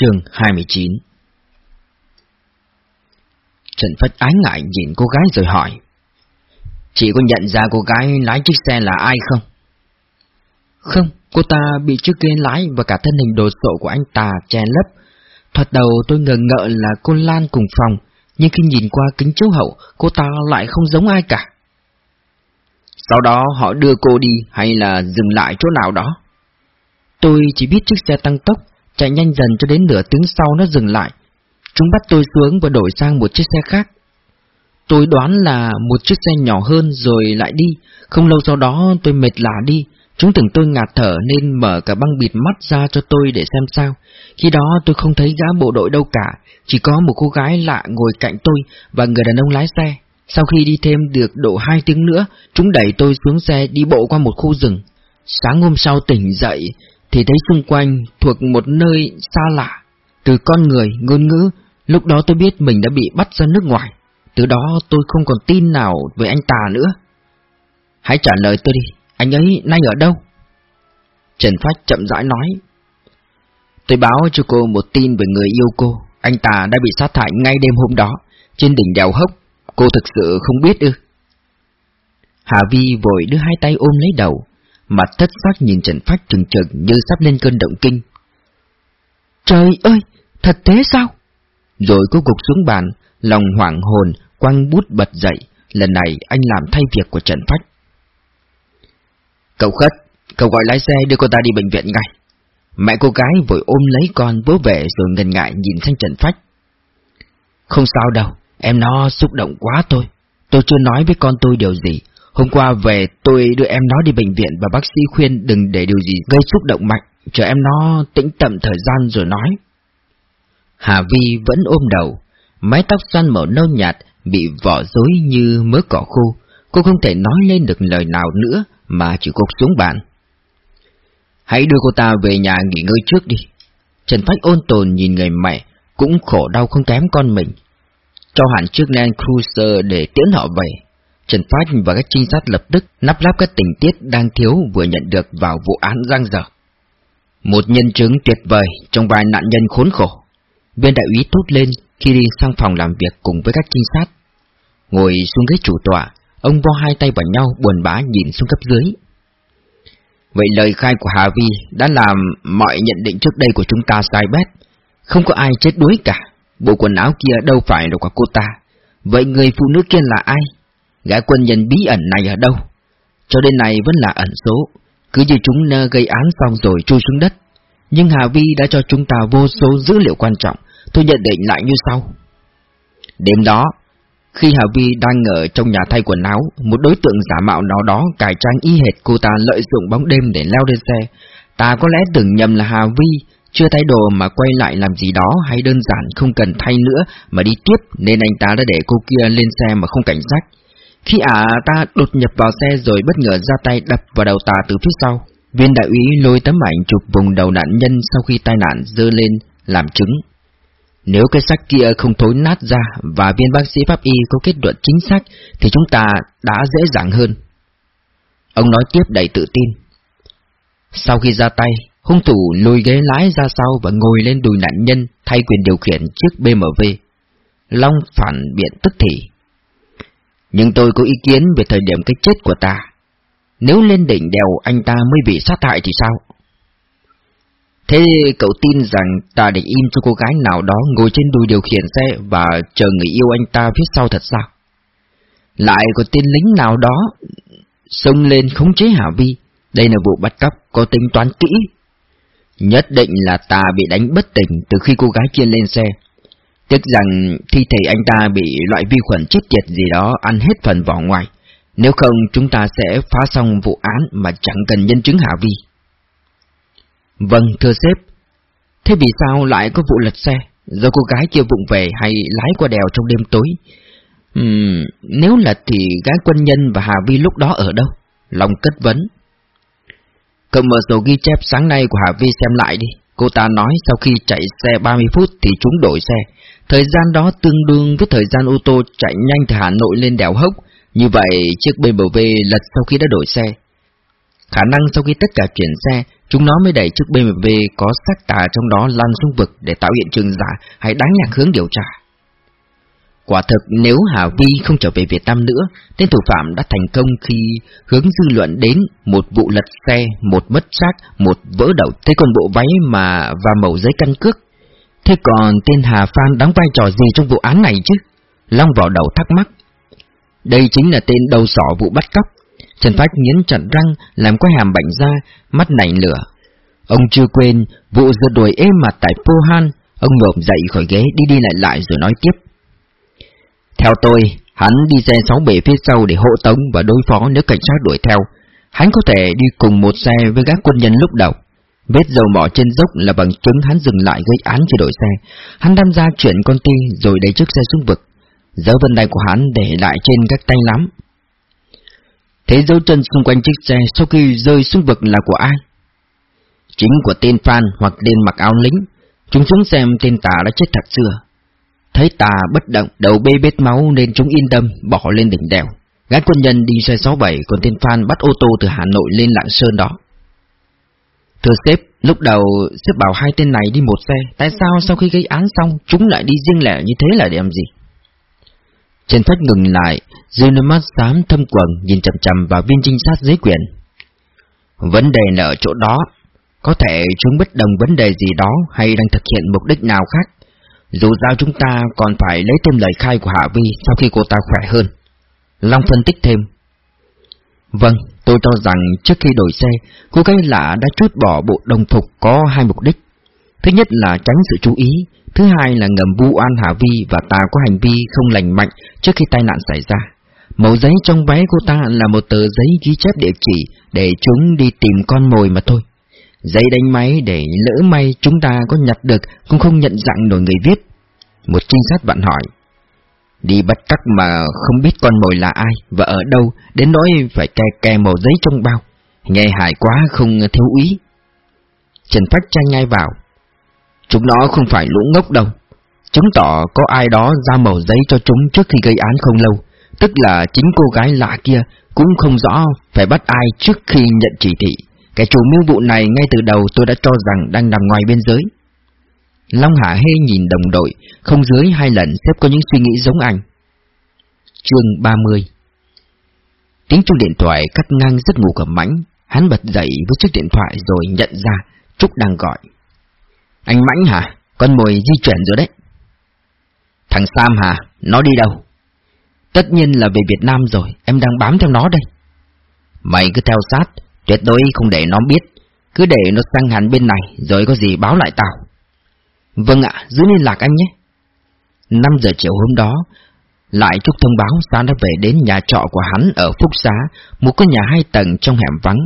Chương 29 Trần Phất ái ngại nhìn cô gái rồi hỏi Chị có nhận ra cô gái lái chiếc xe là ai không? Không, cô ta bị chiếc ghế lái và cả thân hình đồ sộ của anh ta che lấp. Thoạt đầu tôi ngờ ngợ là cô Lan cùng phòng, nhưng khi nhìn qua kính chiếu hậu, cô ta lại không giống ai cả. Sau đó họ đưa cô đi hay là dừng lại chỗ nào đó? Tôi chỉ biết chiếc xe tăng tốc, chạy nhanh dần cho đến nửa tiếng sau nó dừng lại. Chúng bắt tôi xuống và đổi sang một chiếc xe khác. Tôi đoán là một chiếc xe nhỏ hơn rồi lại đi, không lâu sau đó tôi mệt lả đi, chúng tưởng tôi ngạt thở nên mở cả băng bịt mắt ra cho tôi để xem sao. Khi đó tôi không thấy gã bộ đội đâu cả, chỉ có một cô gái lạ ngồi cạnh tôi và người đàn ông lái xe. Sau khi đi thêm được độ hai tiếng nữa, chúng đẩy tôi xuống xe đi bộ qua một khu rừng. Sáng hôm sau tỉnh dậy, thì thấy xung quanh thuộc một nơi xa lạ. Từ con người, ngôn ngữ, lúc đó tôi biết mình đã bị bắt ra nước ngoài. Từ đó tôi không còn tin nào về anh ta nữa. Hãy trả lời tôi đi, anh ấy nay ở đâu? Trần Phách chậm rãi nói. Tôi báo cho cô một tin về người yêu cô. Anh ta đã bị sát hại ngay đêm hôm đó, trên đỉnh đèo hốc. Cô thực sự không biết ư? Hà Vi vội đưa hai tay ôm lấy đầu, mặt thất xác nhìn Trần Phách trừng trừng như sắp lên cơn động kinh. Trời ơi, thật thế sao? Rồi cô gục xuống bàn, lòng hoảng hồn, quăng bút bật dậy, lần này anh làm thay việc của Trần Phách. Cậu khất, cậu gọi lái xe đưa cô ta đi bệnh viện ngay. Mẹ cô gái vội ôm lấy con bố về rồi ngần ngại nhìn sang Trần Phách. Không sao đâu, em nó xúc động quá thôi. Tôi chưa nói với con tôi điều gì. Hôm qua về tôi đưa em nó đi bệnh viện và bác sĩ khuyên đừng để điều gì gây xúc động mạnh, chờ em nó tĩnh tậm thời gian rồi nói. Hà Vi vẫn ôm đầu, mái tóc xoăn màu nâu nhạt bị vỏ rối như mớ cỏ khô. Cô không thể nói lên được lời nào nữa mà chỉ cục xuống bàn. Hãy đưa cô ta về nhà nghỉ ngơi trước đi. Trần Phách ôn tồn nhìn người mẹ, cũng khổ đau không kém con mình. Cho hẳn chiếc Land Cruiser để tiễn họ về. Trần Phách và các trinh sát lập tức nắp lắp các tình tiết đang thiếu vừa nhận được vào vụ án giang dở. Một nhân chứng tuyệt vời trong vài nạn nhân khốn khổ. Viên đại úy tốt lên khi đi sang phòng làm việc cùng với các trinh sát. Ngồi xuống ghế chủ tọa, ông bo hai tay vào nhau buồn bã nhìn xuống cấp dưới. Vậy lời khai của Hà Vi đã làm mọi nhận định trước đây của chúng ta sai bét. Không có ai chết đuối cả. Bộ quần áo kia đâu phải là của cô ta. Vậy người phụ nữ kia là ai? Gã quân nhân bí ẩn này ở đâu? Cho đến này vẫn là ẩn số. Cứ như chúng nơ gây án xong rồi chui xuống đất. Nhưng Hà Vi đã cho chúng ta vô số dữ liệu quan trọng. Tôi nhận định lại như sau. Đêm đó, khi Hà Vi đang ở trong nhà thay quần áo, một đối tượng giả mạo nào đó cải trang y hệt cô ta lợi dụng bóng đêm để leo lên xe. Ta có lẽ tưởng nhầm là Hà Vi, chưa thay đồ mà quay lại làm gì đó hay đơn giản không cần thay nữa mà đi tiếp nên anh ta đã để cô kia lên xe mà không cảnh giác. Khi ả ta đột nhập vào xe rồi bất ngờ ra tay đập vào đầu ta từ phía sau. Viên đại úy lôi tấm ảnh chụp vùng đầu nạn nhân sau khi tai nạn dơ lên làm chứng. Nếu cái xác kia không thối nát ra và viên bác sĩ pháp y có kết luận chính xác thì chúng ta đã dễ dàng hơn. Ông nói tiếp đầy tự tin. Sau khi ra tay, hung thủ lùi ghế lái ra sau và ngồi lên đùi nạn nhân thay quyền điều khiển chiếc BMW. Long phản biện tức thì. Nhưng tôi có ý kiến về thời điểm cái chết của ta. Nếu lên đỉnh đèo anh ta mới bị sát hại thì sao? Thế cậu tin rằng ta để im cho cô gái nào đó ngồi trên đùi điều khiển xe và chờ người yêu anh ta phía sau thật sao? Lại có tên lính nào đó xông lên khống chế Hà Vi. Đây là vụ bắt cóc có tính toán kỹ. Nhất định là ta bị đánh bất tỉnh từ khi cô gái kia lên xe. Tiếc rằng thi thể anh ta bị loại vi khuẩn chết tiệt gì đó ăn hết phần vỏ ngoài. Nếu không chúng ta sẽ phá xong vụ án mà chẳng cần nhân chứng Hà Vi. Vâng, thưa sếp. Thế vì sao lại có vụ lật xe? Do cô gái kia vụng về hay lái qua đèo trong đêm tối? Uhm, nếu là thì gái quân nhân và Hà Vi lúc đó ở đâu? lòng cất vấn. Cậu mở sổ ghi chép sáng nay của Hà Vi xem lại đi. Cô ta nói sau khi chạy xe 30 phút thì chúng đổi xe. Thời gian đó tương đương với thời gian ô tô chạy nhanh từ Hà Nội lên đèo Hốc. Như vậy chiếc BMW lật sau khi đã đổi xe. Khả năng sau khi tất cả chuyển xe Chúng nó mới đẩy chiếc BMW có xác tà trong đó lăn xuống vực để tạo hiện trường giả hay đánh nhạc hướng điều tra. Quả thực nếu Hà Vi không trở về Việt Nam nữa, tên thủ phạm đã thành công khi hướng dư luận đến một vụ lật xe, một mất xác, một vỡ đầu, tới còn bộ váy mà và mẫu giấy căn cước. Thế còn tên Hà Phan đóng vai trò gì trong vụ án này chứ? Long vào đầu thắc mắc. Đây chính là tên đầu sỏ vụ bắt cóc. Trần Phách nghiến chặt răng, làm quay hàm bệnh ra, mắt nảy lửa. Ông chưa quên vụ giật đuổi êm mặt tại Pohan, ông ngộm dậy khỏi ghế đi đi lại lại rồi nói tiếp. Theo tôi, hắn đi xe sáu bể phía sau để hộ tống và đối phó nếu cảnh sát đuổi theo. Hắn có thể đi cùng một xe với các quân nhân lúc đầu. Vết dầu mỏ trên dốc là bằng chứng hắn dừng lại gây án cho đổi xe. Hắn tham ra chuyện con ti rồi đẩy chiếc xe xuống vực. Dấu vân tay của hắn để lại trên các tay lắm. Thế dấu chân xung quanh chiếc xe sau khi rơi xuống vực là của ai? Chính của tên Phan hoặc tên mặc áo lính. Chúng xuống xem tên tà đã chết thật xưa. Thấy tà bất động, đầu bê bết máu nên chúng yên tâm, bỏ lên đỉnh đèo. Gái quân nhân đi xe 67, còn tên Phan bắt ô tô từ Hà Nội lên Lạng Sơn đó. Thưa sếp, lúc đầu sếp bảo hai tên này đi một xe, tại sao sau khi gây án xong chúng lại đi riêng lẻ như thế là để làm gì? Trần Thất ngừng lại, dư nước mắt xám thâm quần nhìn chầm chầm vào viên trinh sát dưới quyền. Vấn đề là ở chỗ đó, có thể chúng bất đồng vấn đề gì đó hay đang thực hiện mục đích nào khác. Dù sao chúng ta còn phải lấy thêm lời khai của Hạ Vi sau khi cô ta khỏe hơn. Long phân tích thêm. Vâng, tôi cho rằng trước khi đổi xe, cô gái lạ đã trút bỏ bộ đồng phục có hai mục đích. Thứ nhất là tránh sự chú ý, thứ hai là ngầm vu oan Hạ Vi và ta có hành vi không lành mạnh trước khi tai nạn xảy ra. Mẫu giấy trong váy cô ta là một tờ giấy ghi chép địa chỉ để chúng đi tìm con mồi mà thôi. Giấy đánh máy để lỡ may chúng ta có nhặt được cũng không nhận dạng nổi người viết. Một trinh sát bạn hỏi. Đi bắt cắt mà không biết con mồi là ai và ở đâu, đến nỗi phải kè kè màu giấy trong bao. Nghe hại quá không thiếu ý. Trần Phách tranh ngay vào. Chúng nó không phải lũ ngốc đâu. Chứng tỏ có ai đó ra màu giấy cho chúng trước khi gây án không lâu. Tức là chính cô gái lạ kia cũng không rõ phải bắt ai trước khi nhận chỉ thị. Cái chủ mưu vụ này ngay từ đầu tôi đã cho rằng đang nằm ngoài biên giới. Long Hạ Hê nhìn đồng đội, không dưới hai lần xếp có những suy nghĩ giống anh. Chương 30 Tiếng chuông điện thoại cắt ngang giấc ngủ của Mãnh, hắn bật dậy với chiếc điện thoại rồi nhận ra Trúc đang gọi. Anh Mãnh hả? Con mồi di chuyển rồi đấy. Thằng Sam hả? Nó đi đâu? Tất nhiên là về Việt Nam rồi, em đang bám theo nó đây. Mày cứ theo sát, tuyệt đối không để nó biết, cứ để nó sang hẳn bên này rồi có gì báo lại tao. Vâng ạ, giữ liên lạc anh nhé. 5 giờ chiều hôm đó, lại chúc thông báo Sam đã về đến nhà trọ của hắn ở Phúc Xá, một căn nhà hai tầng trong hẻm vắng.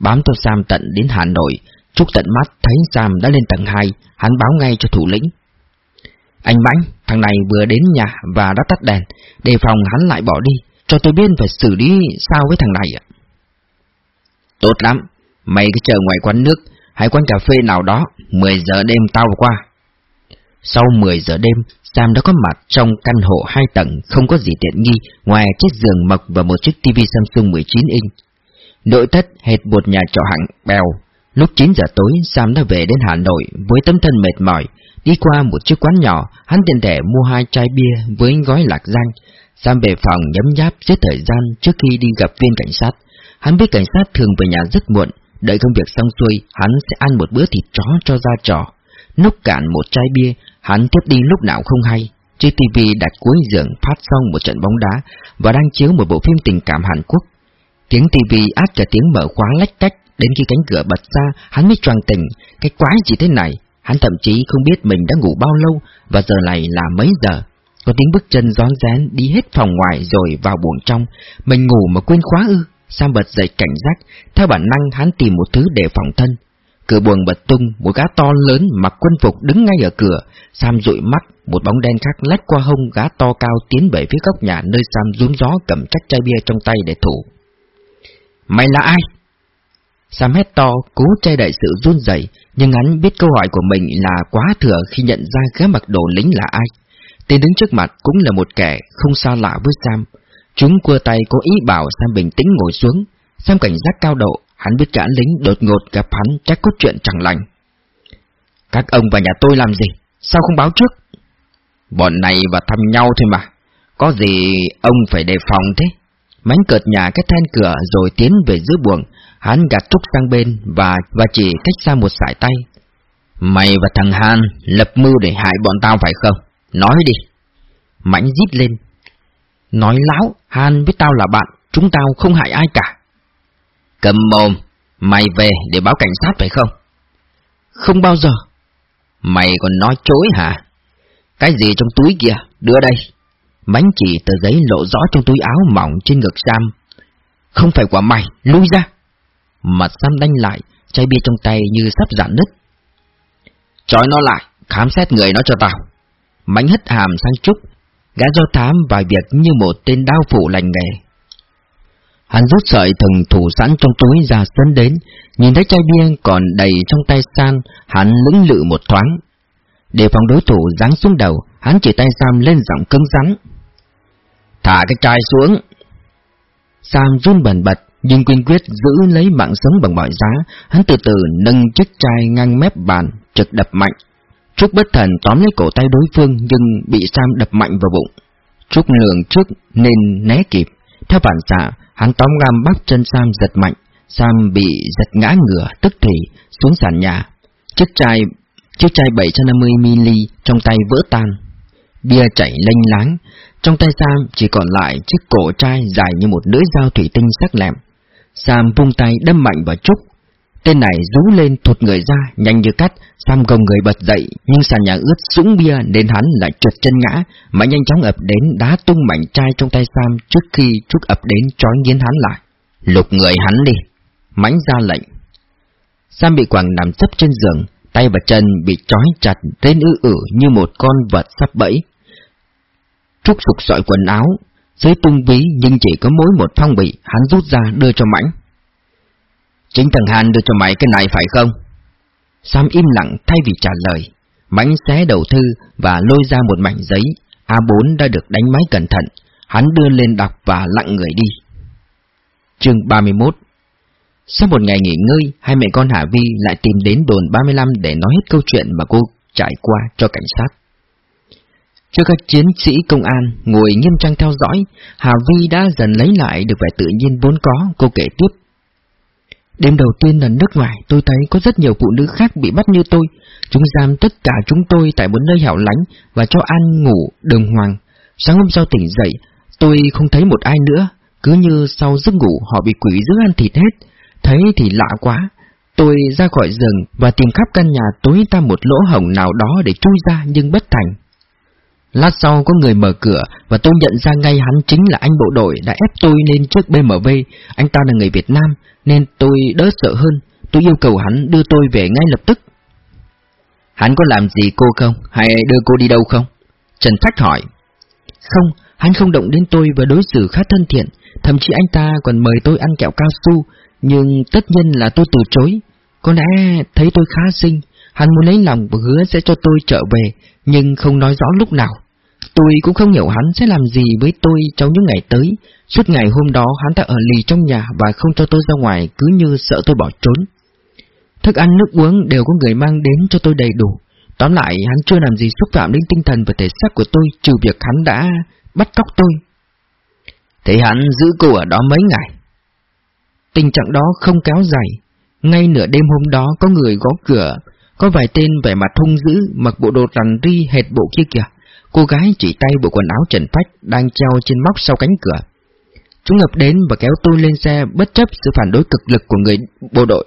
Bám theo Sam tận đến Hà Nội, Trúc tận mắt thấy Sam đã lên tầng 2, hắn báo ngay cho thủ lĩnh. Anh Bánh, thằng này vừa đến nhà và đã tắt đèn, đề phòng hắn lại bỏ đi, cho tôi biết phải xử lý sao với thằng này ạ. Tốt lắm, mày cứ chờ ngoài quán nước, hay quán cà phê nào đó, 10 giờ đêm tao qua. Sau 10 giờ đêm, Sam đã có mặt trong căn hộ hai tầng không có gì tiện nghi ngoài chiếc giường mộc và một chiếc TV Samsung 19 inch. Nội thất hệt một nhà trọ hạng bèo. Lúc 9 giờ tối, Sam đã về đến Hà Nội với tấm thân mệt mỏi. Đi qua một chiếc quán nhỏ, hắn tiền đẻ mua hai chai bia với gói lạc rang. Sam về phòng nhấm nháp giết thời gian trước khi đi gặp viên cảnh sát. Hắn biết cảnh sát thường về nhà rất muộn, đợi công việc xong xuôi, hắn sẽ ăn một bữa thịt chó cho ra trò. Nốc cạn một chai bia, hắn tiếp đi lúc nào không hay. Chiếc TV đặt cuối giường phát xong một trận bóng đá và đang chiếu một bộ phim tình cảm Hàn Quốc. Tiếng TV át cả tiếng mở khóa lách cách, đến khi cánh cửa bật ra, hắn mới choàng tỉnh. Cái quái gì thế này? Hắn thậm chí không biết mình đã ngủ bao lâu và giờ này là mấy giờ. Có tiếng bước chân rón rén đi hết phòng ngoài rồi vào buồng trong. Mình ngủ mà quên khóa ư. Sam bật dậy cảnh giác, theo bản năng hắn tìm một thứ để phòng thân. Cửa buồng bật tung, một gã to lớn mặc quân phục đứng ngay ở cửa. Sam dụi mắt, một bóng đen khác lách qua hông gã to cao tiến về phía góc nhà nơi Sam rúm gió cầm chắc chai bia trong tay để thủ. Mày là ai? Sam hét to, cố che đậy sự run rẩy, nhưng hắn biết câu hỏi của mình là quá thừa khi nhận ra gã mặc đồ lính là ai. Tên đứng trước mặt cũng là một kẻ không xa lạ với Sam. Chúng cua tay có ý bảo Sam bình tĩnh ngồi xuống. Sam cảnh giác cao độ, hắn biết gã lính đột ngột gặp hắn chắc có chuyện chẳng lành. Các ông vào nhà tôi làm gì? Sao không báo trước? Bọn này vào thăm nhau thôi mà. Có gì ông phải đề phòng thế? Mánh cợt nhà cái then cửa rồi tiến về giữa buồng, hắn gạt trúc sang bên và và chỉ cách xa một sải tay. Mày và thằng Han lập mưu để hại bọn tao phải không? Nói đi. Mãnh rít lên. Nói láo, Han với tao là bạn, chúng tao không hại ai cả. Cầm mồm, mày về để báo cảnh sát phải không? Không bao giờ. Mày còn nói chối hả? Cái gì trong túi kìa, đưa đây. Mánh chỉ tờ giấy lộ rõ trong túi áo mỏng trên ngực Sam. Không phải quả mày, lui ra. Mặt Sam đanh lại, chai bia trong tay như sắp giãn nứt. Trói nó lại, khám xét người nó cho tao. Mánh hất hàm sang Trúc, gã do thám vài việc như một tên đao phủ lành nghề. Hắn rút sợi thừng thủ sẵn trong túi ra sân đến, nhìn thấy chai bia còn đầy trong tay San, hắn lưỡng lự một thoáng. Để phòng đối thủ giáng xuống đầu, hắn chỉ tay Sam lên giọng cứng rắn. Thả cái chai xuống. Sam run bẩn bật, nhưng quyên quyết giữ lấy mạng sống bằng mọi giá, hắn từ từ nâng chiếc chai ngang mép bàn, trực đập mạnh. Trúc bất thần tóm lấy cổ tay đối phương nhưng bị Sam đập mạnh vào bụng. Trúc lường trước nên né kịp. Theo bản xạ, hắn tóm gam bắp chân Sam giật mạnh. Sam bị giật ngã ngửa tức thì xuống sàn nhà. Chiếc chai chiếc chai 750ml trong tay vỡ tan. Bia chảy lênh láng, trong tay Sam chỉ còn lại chiếc cổ chai dài như một lưỡi dao thủy tinh sắc lẹm. Sam vung tay đâm mạnh vào Trúc. Tên này rú lên thụt người ra, nhanh như cắt, Sam gồng người bật dậy, nhưng sàn nhà ướt sũng bia nên hắn lại trượt chân ngã, mà nhanh chóng ập đến đá tung mảnh chai trong tay Sam trước khi Trúc ập đến trói nghiến hắn lại. Lục người hắn đi, mánh ra lệnh. Sam bị quàng nằm sấp trên giường, tay và chân bị trói chặt đến ư ử như một con vật sắp bẫy. Trúc sục sọi quần áo, dưới tung ví nhưng chỉ có mỗi một phong bì, hắn rút ra đưa cho mãnh. Chính thằng Hàn đưa cho mày cái này phải không? Sam im lặng thay vì trả lời. Mãnh xé đầu thư và lôi ra một mảnh giấy. A4 đã được đánh máy cẩn thận. Hắn đưa lên đọc và lặng người đi. Chương 31 Sau một ngày nghỉ ngơi, hai mẹ con Hà Vi lại tìm đến đồn 35 để nói hết câu chuyện mà cô trải qua cho cảnh sát. Trước các chiến sĩ công an ngồi nghiêm trang theo dõi, Hà Vi đã dần lấy lại được vẻ tự nhiên vốn có, cô kể tiếp. Đêm đầu tiên ở nước ngoài, tôi thấy có rất nhiều phụ nữ khác bị bắt như tôi. Chúng giam tất cả chúng tôi tại một nơi hẻo lánh và cho ăn ngủ đường hoàng. Sáng hôm sau tỉnh dậy, tôi không thấy một ai nữa. Cứ như sau giấc ngủ họ bị quỷ giữ ăn thịt hết. Thấy thì lạ quá. Tôi ra khỏi rừng và tìm khắp căn nhà tối ta một lỗ hổng nào đó để chui ra nhưng bất thành. Lát sau có người mở cửa và tôi nhận ra ngay hắn chính là anh bộ đội đã ép tôi lên trước BMW. Anh ta là người Việt Nam nên tôi đỡ sợ hơn. Tôi yêu cầu hắn đưa tôi về ngay lập tức. Hắn có làm gì cô không? Hay đưa cô đi đâu không? Trần Thách hỏi. Không, hắn không động đến tôi và đối xử khá thân thiện. Thậm chí anh ta còn mời tôi ăn kẹo cao su, nhưng tất nhiên là tôi từ chối. Có lẽ thấy tôi khá xinh, hắn muốn lấy lòng và hứa sẽ cho tôi trở về, nhưng không nói rõ lúc nào. Tôi cũng không hiểu hắn sẽ làm gì với tôi trong những ngày tới. Suốt ngày hôm đó hắn ta ở lì trong nhà và không cho tôi ra ngoài cứ như sợ tôi bỏ trốn. Thức ăn nước uống đều có người mang đến cho tôi đầy đủ. Tóm lại hắn chưa làm gì xúc phạm đến tinh thần và thể xác của tôi trừ việc hắn đã bắt cóc tôi. Thế hắn giữ cô ở đó mấy ngày? Tình trạng đó không kéo dài. Ngay nửa đêm hôm đó có người gõ cửa, có vài tên vẻ mặt hung dữ mặc bộ đồ rằn ri hệt bộ kia kìa. Cô gái chỉ tay bộ quần áo trần phách đang treo trên móc sau cánh cửa. Chúng ngập đến và kéo tôi lên xe bất chấp sự phản đối cực lực của người bộ đội.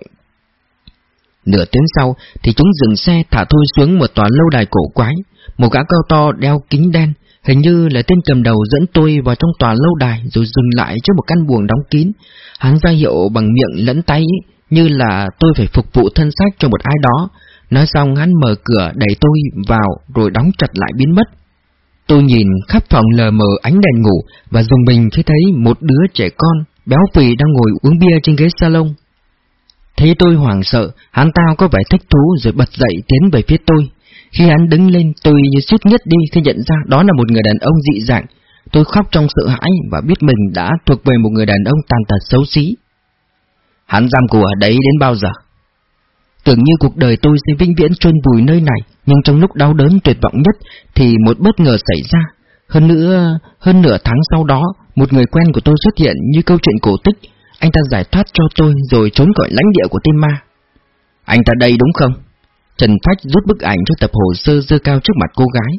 Nửa tiếng sau thì chúng dừng xe thả tôi xuống một tòa lâu đài cổ quái. Một gã cao to đeo kính đen, hình như là tên cầm đầu dẫn tôi vào trong tòa lâu đài rồi dừng lại trước một căn buồng đóng kín. Hắn ra hiệu bằng miệng lẫn tay như là tôi phải phục vụ thân xác cho một ai đó. Nói xong hắn mở cửa đẩy tôi vào rồi đóng chặt lại biến mất. Tôi nhìn khắp phòng lờ mờ ánh đèn ngủ và dùng mình khi thấy một đứa trẻ con, béo phì đang ngồi uống bia trên ghế salon. Thấy tôi hoảng sợ, hắn tao có vẻ thích thú rồi bật dậy tiến về phía tôi. Khi hắn đứng lên, tôi như suýt nhất đi khi nhận ra đó là một người đàn ông dị dạng. Tôi khóc trong sợ hãi và biết mình đã thuộc về một người đàn ông tàn tật xấu xí. Hắn giam cụ ở đấy đến bao giờ? Tưởng như cuộc đời tôi sẽ vĩnh viễn chôn vùi nơi này, nhưng trong lúc đau đớn tuyệt vọng nhất thì một bất ngờ xảy ra. Hơn nữa, hơn nửa tháng sau đó, một người quen của tôi xuất hiện như câu chuyện cổ tích. Anh ta giải thoát cho tôi rồi trốn khỏi lãnh địa của tên ma. Anh ta đây đúng không? Trần Phách rút bức ảnh cho tập hồ sơ dơ cao trước mặt cô gái.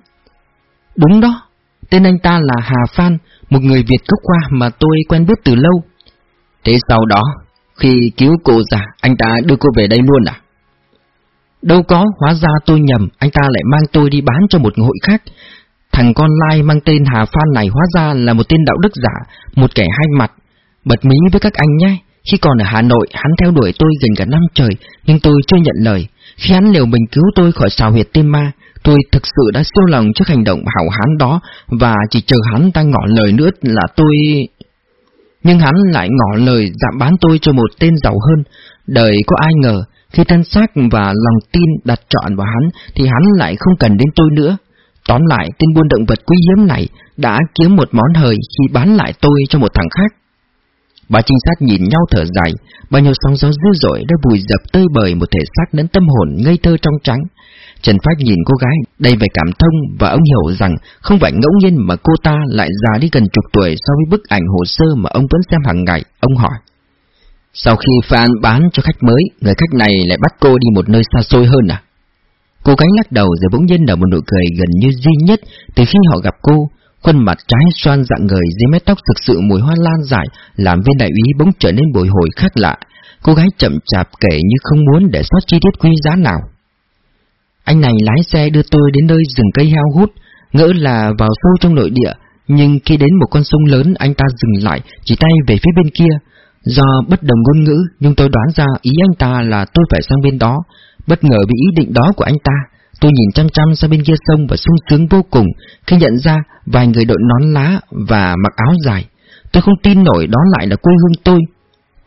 Đúng đó, tên anh ta là Hà Phan, một người Việt gốc qua mà tôi quen biết từ lâu. Thế sau đó, khi cứu cô già anh ta đưa cô về đây luôn à? Đâu có, hóa ra tôi nhầm, anh ta lại mang tôi đi bán cho một hội khác. Thằng con lai mang tên Hà Phan này hóa ra là một tên đạo đức giả, một kẻ hai mặt. Bật mí với các anh nhé, khi còn ở Hà Nội, hắn theo đuổi tôi gần cả năm trời, nhưng tôi chưa nhận lời. Khi hắn liều mình cứu tôi khỏi xào huyệt tên ma, tôi thực sự đã siêu lòng trước hành động hảo hán đó, và chỉ chờ hắn ta ngỏ lời nữa là tôi... Nhưng hắn lại ngỏ lời giảm bán tôi cho một tên giàu hơn, đời có ai ngờ, khi thân xác và lòng tin đặt trọn vào hắn thì hắn lại không cần đến tôi nữa. Tóm lại, tên buôn động vật quý hiếm này đã kiếm một món hời khi bán lại tôi cho một thằng khác. Ba trinh sát nhìn nhau thở dài, bao nhiêu sóng gió dữ dội đã vùi dập tơi bời một thể xác đến tâm hồn ngây thơ trong trắng. Trần Phát nhìn cô gái đầy vẻ cảm thông và ông hiểu rằng không phải ngẫu nhiên mà cô ta lại già đi gần chục tuổi so với bức ảnh hồ sơ mà ông vẫn xem hàng ngày. Ông hỏi. Sau khi Phan bán cho khách mới, người khách này lại bắt cô đi một nơi xa xôi hơn à? Cô gái lắc đầu rồi bỗng nhiên nở một nụ cười gần như duy nhất từ khi họ gặp cô. Khuôn mặt trái xoan dạng người dưới mái tóc thực sự mùi hoa lan dài làm viên đại úy bỗng trở nên bồi hồi khác lạ. Cô gái chậm chạp kể như không muốn để sót chi tiết quý giá nào. Anh này lái xe đưa tôi đến nơi rừng cây heo hút, ngỡ là vào sâu trong nội địa, nhưng khi đến một con sông lớn anh ta dừng lại, chỉ tay về phía bên kia. Do bất đồng ngôn ngữ, nhưng tôi đoán ra ý anh ta là tôi phải sang bên đó. Bất ngờ vì ý định đó của anh ta, tôi nhìn chăm chăm sang bên kia sông và sung sướng vô cùng khi nhận ra vài người đội nón lá và mặc áo dài. Tôi không tin nổi đó lại là quê hương tôi.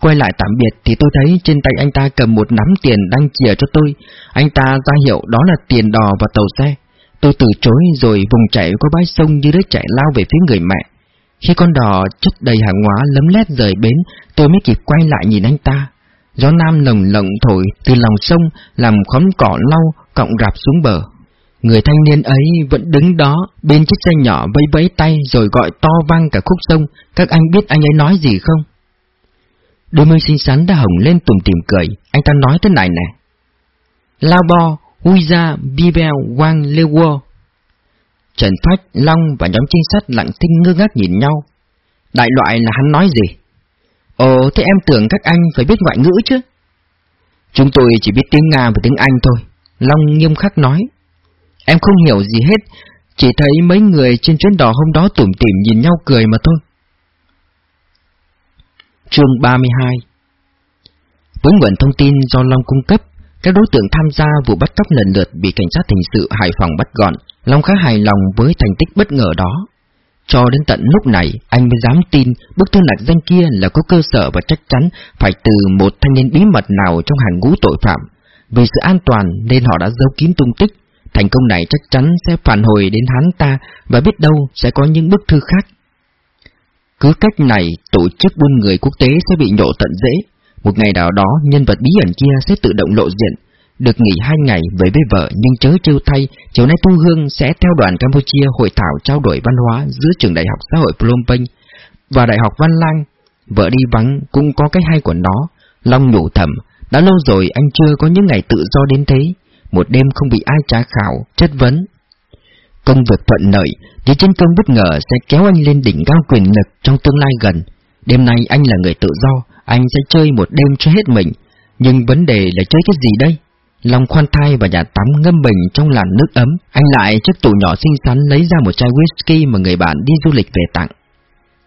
Quay lại tạm biệt thì tôi thấy trên tay anh ta cầm một nắm tiền đang chìa cho tôi. Anh ta ra hiệu đó là tiền đò và tàu xe. Tôi từ chối rồi vùng chạy qua bãi sông như đứa chạy lao về phía người mẹ. Khi con đò chất đầy hàng hóa lấm lét rời bến, tôi mới kịp quay lại nhìn anh ta. Gió nam lồng lộng thổi từ lòng sông làm khóm cỏ lau cọng rạp xuống bờ. Người thanh niên ấy vẫn đứng đó bên chiếc xe nhỏ vẫy vẫy tay rồi gọi to vang cả khúc sông. Các anh biết anh ấy nói gì không? Đôi môi xinh xắn đã hồng lên tùm tìm cười, anh ta nói thế này nè. Lao bo, hui ra, bibel, wang, lê wo. Trần Phách, Long và nhóm trinh sát lặng thinh ngơ ngác nhìn nhau. Đại loại là hắn nói gì? Ồ, thế em tưởng các anh phải biết ngoại ngữ chứ? Chúng tôi chỉ biết tiếng Nga và tiếng Anh thôi. Long nghiêm khắc nói. Em không hiểu gì hết, chỉ thấy mấy người trên chuyến đò hôm đó tủm tỉm nhìn nhau cười mà thôi. Chương 32 Với nguồn thông tin do Long cung cấp, các đối tượng tham gia vụ bắt cóc lần lượt bị cảnh sát hình sự Hải Phòng bắt gọn. Long khá hài lòng với thành tích bất ngờ đó. Cho đến tận lúc này, anh mới dám tin bức thư lạc danh kia là có cơ sở và chắc chắn phải từ một thanh niên bí mật nào trong hàng ngũ tội phạm. Vì sự an toàn nên họ đã giấu kín tung tích. Thành công này chắc chắn sẽ phản hồi đến hắn ta và biết đâu sẽ có những bức thư khác. Cứ cách này, tổ chức buôn người quốc tế sẽ bị nhổ tận dễ. Một ngày nào đó, nhân vật bí ẩn kia sẽ tự động lộ diện. Được nghỉ hai ngày với với vợ nhưng chớ trêu thay, chiều nay Thu Hương sẽ theo đoàn Campuchia hội thảo trao đổi văn hóa giữa trường đại học xã hội Phnom Penh và đại học Văn Lang. Vợ đi vắng cũng có cái hay của nó. Long nhủ thầm, đã lâu rồi anh chưa có những ngày tự do đến thế. Một đêm không bị ai trả khảo, chất vấn. Công việc thuận lợi, thì chiến công bất ngờ sẽ kéo anh lên đỉnh cao quyền lực trong tương lai gần. Đêm nay anh là người tự do, anh sẽ chơi một đêm cho hết mình. Nhưng vấn đề là chơi cái gì đây? Long khoan thai và nhà tắm ngâm mình trong làn nước ấm, anh lại chiếc tủ nhỏ xinh xắn lấy ra một chai whisky mà người bạn đi du lịch về tặng.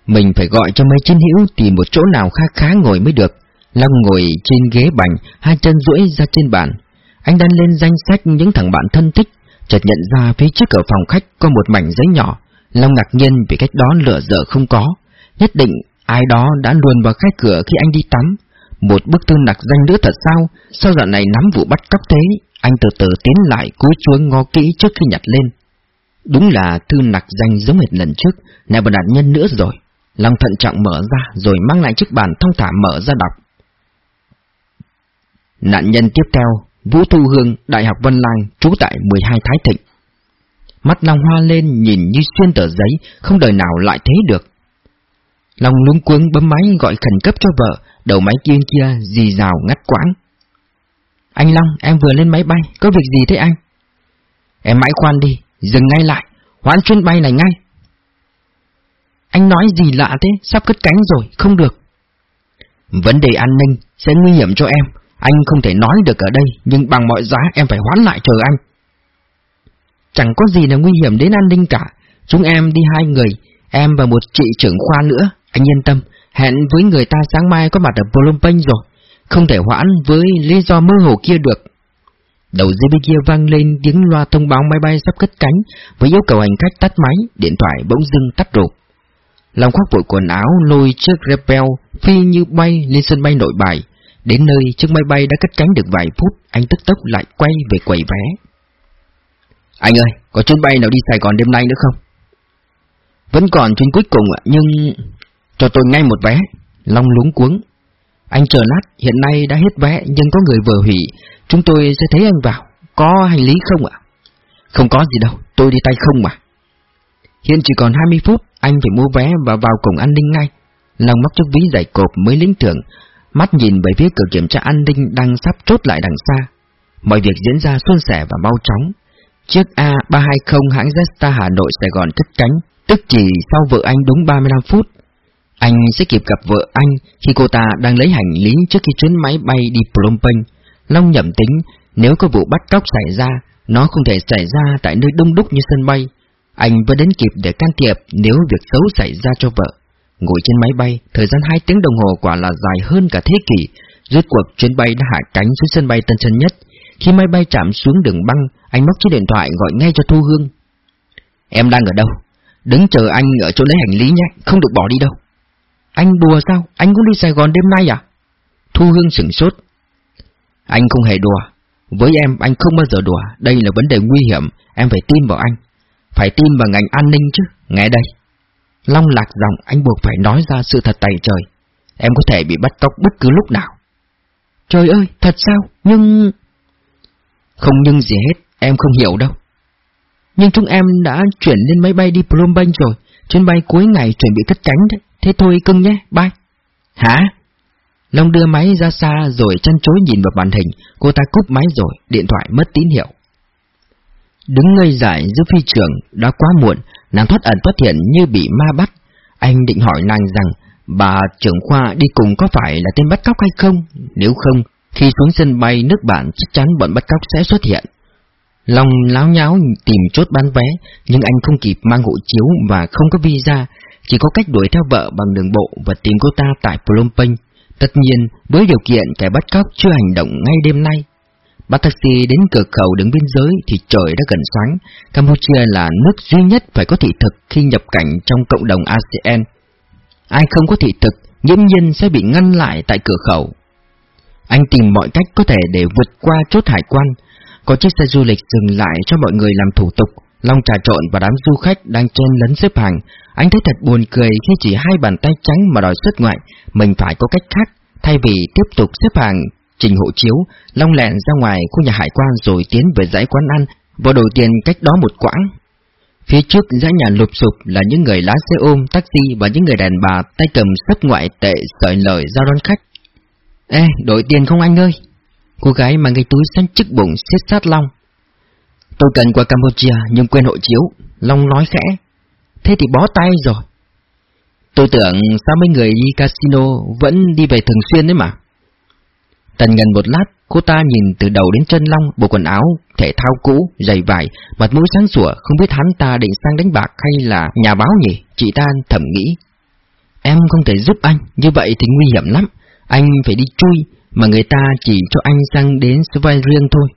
Mình phải gọi cho mấy chiến hữu tìm một chỗ nào khá khá ngồi mới được. Long ngồi trên ghế bành, hai chân duỗi ra trên bàn. Anh đang lên danh sách những thằng bạn thân thích, chợt nhận ra phía trước cửa phòng khách có một mảnh giấy nhỏ. Long ngạc nhiên vì cách đó lửa dở không có. Nhất định ai đó đã luồn vào khai cửa khi anh đi tắm. Một bức thư nặc danh nữa thật sao? Sao dạo này nắm vụ bắt cóc thế? Anh từ từ tiến lại cúi xuống ngó kỹ trước khi nhặt lên. Đúng là thư nặc danh giống hệt lần trước, lại một nạn nhân nữa rồi. Long thận trọng mở ra rồi mang lại chiếc bàn thông thả mở ra đọc. Nạn nhân tiếp theo, Vũ Thu Hương, Đại học Vân Lang, trú tại 12 Thái Thịnh. Mắt Long hoa lên nhìn như xuyên tờ giấy, không đời nào lại thế được. Long lúng cuống bấm máy gọi khẩn cấp cho vợ, đầu máy kia kia dì rào ngắt quãng. Anh Long, em vừa lên máy bay, có việc gì thế anh? Em mãi khoan đi, dừng ngay lại, hoãn chuyến bay này ngay. Anh nói gì lạ thế, sắp cất cánh rồi, không được. Vấn đề an ninh sẽ nguy hiểm cho em, anh không thể nói được ở đây, nhưng bằng mọi giá em phải hoãn lại chờ anh. Chẳng có gì là nguy hiểm đến an ninh cả, chúng em đi hai người, em và một chị trưởng khoa nữa, anh yên tâm, hẹn với người ta sáng mai có mặt ở Phnom Penh rồi, không thể hoãn với lý do mơ hồ kia được. Đầu dây bên kia vang lên tiếng loa thông báo máy bay sắp cất cánh với yêu cầu hành khách tắt máy, điện thoại bỗng dưng tắt rụp. Long khoác vội quần áo lôi chiếc repel phi như bay lên sân bay nội bài. Đến nơi chiếc máy bay đã cất cánh được vài phút, anh tức tốc lại quay về quầy vé. Anh ơi, có chuyến bay nào đi Sài Gòn đêm nay nữa không? Vẫn còn chuyến cuối cùng ạ, nhưng... Cho tôi ngay một vé. Long lúng cuống. Anh chờ lát, hiện nay đã hết vé nhưng có người vừa hủy, chúng tôi sẽ thấy anh vào. Có hành lý không ạ? Không có gì đâu, tôi đi tay không mà. Hiện chỉ còn 20 phút, anh phải mua vé và vào cổng an ninh ngay. Long móc chiếc ví giải cộp mới lính thưởng, mắt nhìn về phía cửa kiểm tra an ninh đang sắp chốt lại đằng xa. Mọi việc diễn ra suôn sẻ và mau chóng. Chiếc A320 hãng Jetstar Hà Nội Sài Gòn cất cánh, tức chỉ sau vợ anh đúng 35 phút. Anh sẽ kịp gặp vợ anh khi cô ta đang lấy hành lý trước khi chuyến máy bay đi Phnom Penh. Long nhẩm tính, nếu có vụ bắt cóc xảy ra, nó không thể xảy ra tại nơi đông đúc như sân bay. Anh vẫn đến kịp để can thiệp nếu việc xấu xảy ra cho vợ. Ngồi trên máy bay, thời gian 2 tiếng đồng hồ quả là dài hơn cả thế kỷ. Rốt cuộc chuyến bay đã hạ cánh xuống sân bay Tân Sơn Nhất. Khi máy bay chạm xuống đường băng, anh móc chiếc điện thoại gọi ngay cho Thu Hương. Em đang ở đâu? Đứng chờ anh ở chỗ lấy hành lý nhé, không được bỏ đi đâu. Anh đùa sao? Anh cũng đi Sài Gòn đêm nay à? Thu Hương sửng sốt. Anh không hề đùa. Với em, anh không bao giờ đùa. Đây là vấn đề nguy hiểm. Em phải tin vào anh. Phải tin vào ngành an ninh chứ. Nghe đây. Long lạc giọng anh buộc phải nói ra sự thật tày trời. Em có thể bị bắt cóc bất cứ lúc nào. Trời ơi, thật sao? Nhưng... Không nhưng gì hết, em không hiểu đâu. Nhưng chúng em đã chuyển lên máy bay đi Phnom Penh rồi. Chuyến bay cuối ngày chuẩn bị cất cánh đấy. Thế thôi cưng nhé, bye. Hả? Long đưa máy ra xa rồi chăn chối nhìn vào màn hình, cô ta cúp máy rồi, điện thoại mất tín hiệu. Đứng ngây dại giữa phi trường, đã quá muộn, nàng thoát ẩn thoát hiện như bị ma bắt. Anh định hỏi nàng rằng, bà trưởng khoa đi cùng có phải là tên bắt cóc hay không? Nếu không, khi xuống sân bay nước bạn chắc chắn bọn bắt cóc sẽ xuất hiện. Long láo nháo tìm chốt bán vé, nhưng anh không kịp mang hộ chiếu và không có visa, chỉ có cách đuổi theo vợ bằng đường bộ và tìm cô ta tại Phnom Penh. Tất nhiên, với điều kiện kẻ bắt cóc chưa hành động ngay đêm nay. Bắt taxi đến cửa khẩu đứng biên giới thì trời đã gần sáng. Campuchia là nước duy nhất phải có thị thực khi nhập cảnh trong cộng đồng ASEAN. Ai không có thị thực, nghiễm nhiên sẽ bị ngăn lại tại cửa khẩu. Anh tìm mọi cách có thể để vượt qua chốt hải quan. Có chiếc xe du lịch dừng lại cho mọi người làm thủ tục. Long trà trộn và đám du khách đang chen lấn xếp hàng. Anh thấy thật buồn cười khi chỉ hai bàn tay trắng mà đòi xuất ngoại. Mình phải có cách khác. Thay vì tiếp tục xếp hàng trình hộ chiếu, Long lẹn ra ngoài khu nhà hải quan rồi tiến về dãy quán ăn và đổi tiền cách đó một quãng. Phía trước dãy nhà lụp sụp là những người lái xe ôm, taxi và những người đàn bà tay cầm xuất ngoại tệ sợi lời ra đón khách. Ê, đổi tiền không anh ơi? Cô gái mang cái túi xanh chức bụng xếp sát Long. Tôi cần qua Campuchia nhưng quên hộ chiếu. Long nói khẽ. Thế thì bó tay rồi. Tôi tưởng sao mấy người đi casino vẫn đi về thường xuyên đấy mà. Tần ngần một lát, cô ta nhìn từ đầu đến chân Long, bộ quần áo, thể thao cũ, giày vải, mặt mũi sáng sủa, không biết hắn ta định sang đánh bạc hay là nhà báo nhỉ, chị ta thầm nghĩ. Em không thể giúp anh, như vậy thì nguy hiểm lắm, anh phải đi chui, mà người ta chỉ cho anh sang đến số riêng thôi,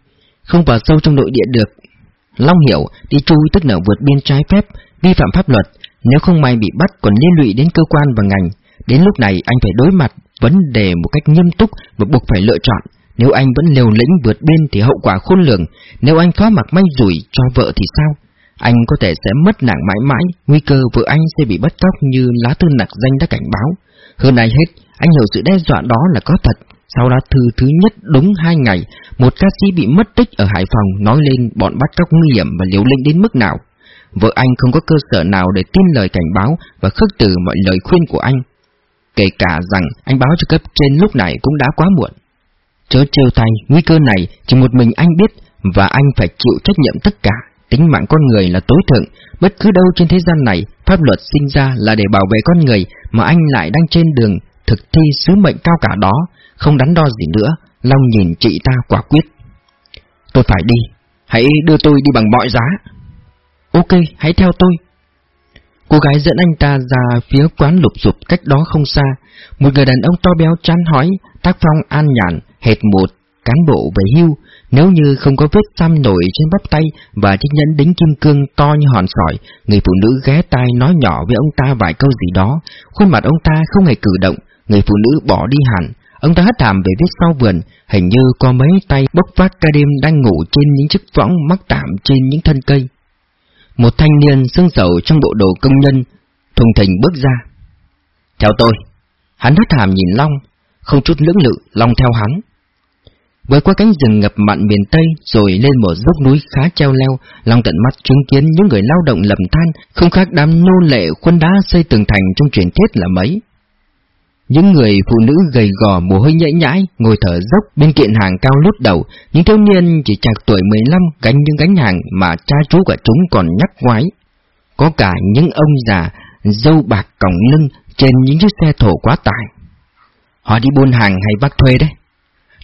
không vào sâu trong nội địa được. Long hiểu, đi chui tức là vượt biên trái phép, vi phạm pháp luật, nếu không may bị bắt còn liên lụy đến cơ quan và ngành. Đến lúc này anh phải đối mặt vấn đề một cách nghiêm túc và buộc phải lựa chọn. Nếu anh vẫn liều lĩnh vượt biên thì hậu quả khôn lường, nếu anh phá mặc may rủi cho vợ thì sao? Anh có thể sẽ mất nàng mãi mãi, nguy cơ vợ anh sẽ bị bắt cóc như lá thư nặc danh đã cảnh báo. Hơn ai hết, anh hiểu sự đe dọa đó là có thật, sau lá thư thứ nhất đúng hai ngày, một ca sĩ bị mất tích ở Hải Phòng nói lên bọn bắt cóc nguy hiểm và liều lĩnh đến mức nào. Vợ anh không có cơ sở nào để tin lời cảnh báo và khước từ mọi lời khuyên của anh. Kể cả rằng anh báo cho cấp trên lúc này cũng đã quá muộn. Chớ trêu tay, nguy cơ này chỉ một mình anh biết và anh phải chịu trách nhiệm tất cả. Tính mạng con người là tối thượng, bất cứ đâu trên thế gian này, pháp luật sinh ra là để bảo vệ con người mà anh lại đang trên đường thực thi sứ mệnh cao cả đó, không đắn đo gì nữa, Long nhìn chị ta quả quyết. Tôi phải đi, hãy đưa tôi đi bằng mọi giá. Ok, hãy theo tôi. Cô gái dẫn anh ta ra phía quán lục dục cách đó không xa. Một người đàn ông to béo chán hói tác phong an nhàn, hệt một cán bộ về hưu, nếu như không có vết xăm nổi trên bắp tay và chiếc nhẫn đính kim cương to như hòn sỏi, người phụ nữ ghé tai nói nhỏ với ông ta vài câu gì đó. Khuôn mặt ông ta không hề cử động, người phụ nữ bỏ đi hẳn. Ông ta hất thảm về phía sau vườn, hình như có mấy tay bốc vác ca đêm đang ngủ trên những chiếc võng mắc tạm trên những thân cây. Một thanh niên sưng sầu trong bộ đồ công nhân, thùng thình bước ra. Theo tôi, hắn hất thảm nhìn Long, không chút lưỡng lự, Long theo hắn. Với qua cánh rừng ngập mặn miền Tây rồi lên một dốc núi khá treo leo, Long tận mắt chứng kiến những người lao động lầm than, không khác đám nô lệ khuân đá xây tường thành trong truyền thuyết là mấy. Những người phụ nữ gầy gò mồ hôi nhễ nhãi, ngồi thở dốc bên kiện hàng cao lút đầu, những thiếu niên chỉ chạc tuổi 15 gánh những gánh hàng mà cha chú của chúng còn nhắc ngoái. Có cả những ông già, dâu bạc còng lưng trên những chiếc xe thổ quá tải. Họ đi buôn hàng hay bắt thuê đấy.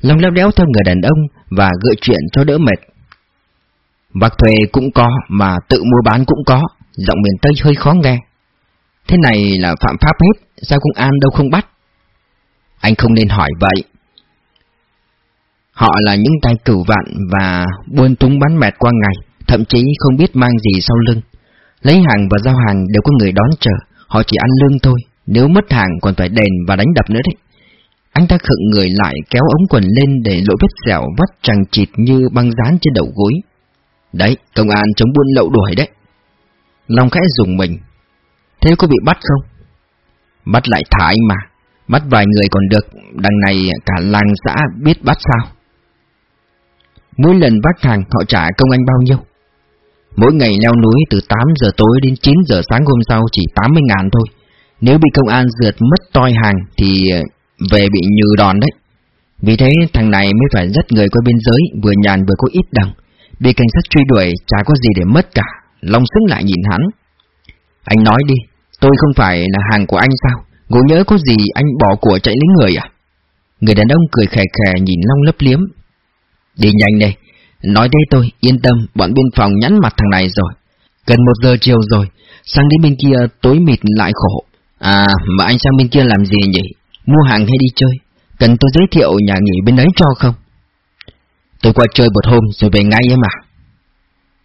Long leo đéo theo người đàn ông và gợi chuyện cho đỡ mệt. Bắt thuê cũng có, mà tự mua bán cũng có, giọng miền Tây hơi khó nghe. Thế này là phạm pháp hết, sao công an đâu không bắt? Anh không nên hỏi vậy. Họ là những tay cửu vạn và buôn túng bán mệt qua ngày, thậm chí không biết mang gì sau lưng. Lấy hàng và giao hàng đều có người đón chờ, họ chỉ ăn lương thôi, nếu mất hàng còn phải đền và đánh đập nữa đấy. Anh ta khựng người lại kéo ống quần lên để lộ vết sẹo vắt chằng chịt như băng dán trên đầu gối. Đấy, công an chống buôn lậu đuổi đấy. Long khẽ dùng mình. Thế có bị bắt không? Bắt lại thái mà. Bắt vài người còn được, đằng này cả làng xã biết bắt sao. Mỗi lần bắt hàng họ trả công anh bao nhiêu? Mỗi ngày leo núi từ 8 giờ tối đến 9 giờ sáng hôm sau chỉ 80 ngàn thôi. Nếu bị công an rượt mất toi hàng thì ờ, về bị nhừ đòn đấy. Vì thế thằng này mới phải rất người qua biên giới vừa nhàn vừa có ít đằng Bị cảnh sát truy đuổi chả có gì để mất cả. Long xứng lại nhìn hắn. Anh nói đi, tôi không phải là hàng của anh sao? Ngộ nhớ có gì anh bỏ của chạy lấy người à? Người đàn ông cười khè khè nhìn Long lấp liếm. Đi nhanh đây, nói đây tôi, yên tâm, bọn biên phòng nhắn mặt thằng này rồi. Gần một giờ chiều rồi, sang đến bên kia tối mịt lại khổ. À, mà anh sang bên kia làm gì nhỉ? Mua hàng hay đi chơi? Cần tôi giới thiệu nhà nghỉ bên đấy cho không? Tôi qua chơi một hôm rồi về ngay em à.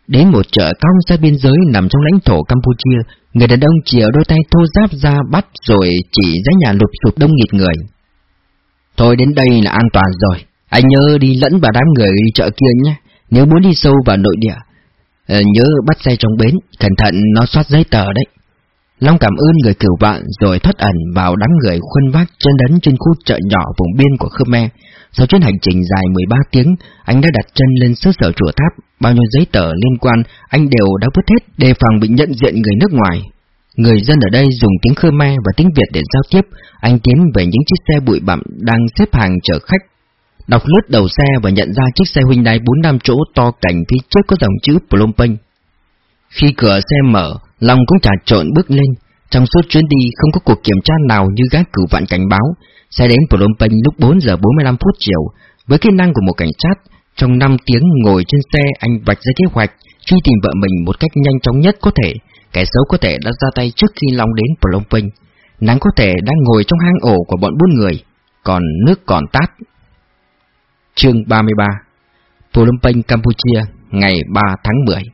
Đến một chợ cong xa biên giới nằm trong lãnh thổ Campuchia, người đàn ông chìa đôi tay thô giáp ra bắt rồi chỉ ra nhà lụp sụp đông nghịt người. Thôi đến đây là an toàn rồi, anh nhớ đi lẫn vào đám người đi chợ kia nhé, nếu muốn đi sâu vào nội địa. Ờ, nhớ bắt xe trong bến, cẩn thận nó soát giấy tờ đấy. Long cảm ơn người cửu vạn rồi thoát ẩn vào đám người khuân vác chân đấn trên khu chợ nhỏ vùng biên của Khmer. Sau chuyến hành trình dài 13 tiếng, anh đã đặt chân lên xứ sở chùa tháp. Bao nhiêu giấy tờ liên quan, anh đều đã vứt hết đề phòng bị nhận diện người nước ngoài. Người dân ở đây dùng tiếng Khmer và tiếng Việt để giao tiếp. Anh tiến về những chiếc xe bụi bặm đang xếp hàng chở khách. Đọc lướt đầu xe và nhận ra chiếc xe huynh đai 4 năm chỗ to cảnh phía trước có dòng chữ Phnom Penh. Khi cửa xe mở, Long cũng trà trộn bước lên. Trong suốt chuyến đi không có cuộc kiểm tra nào như gác cử vạn cảnh báo. Xe đến Phnom Penh lúc 4 giờ 45 phút chiều. Với kỹ năng của một cảnh sát, trong 5 tiếng ngồi trên xe anh vạch ra kế hoạch truy tìm vợ mình một cách nhanh chóng nhất có thể. Kẻ xấu có thể đã ra tay trước khi Long đến Phnom Penh. Nắng có thể đang ngồi trong hang ổ của bọn buôn người, còn nước còn tát. Chương 33 Phnom Penh, Campuchia, ngày 3 tháng 10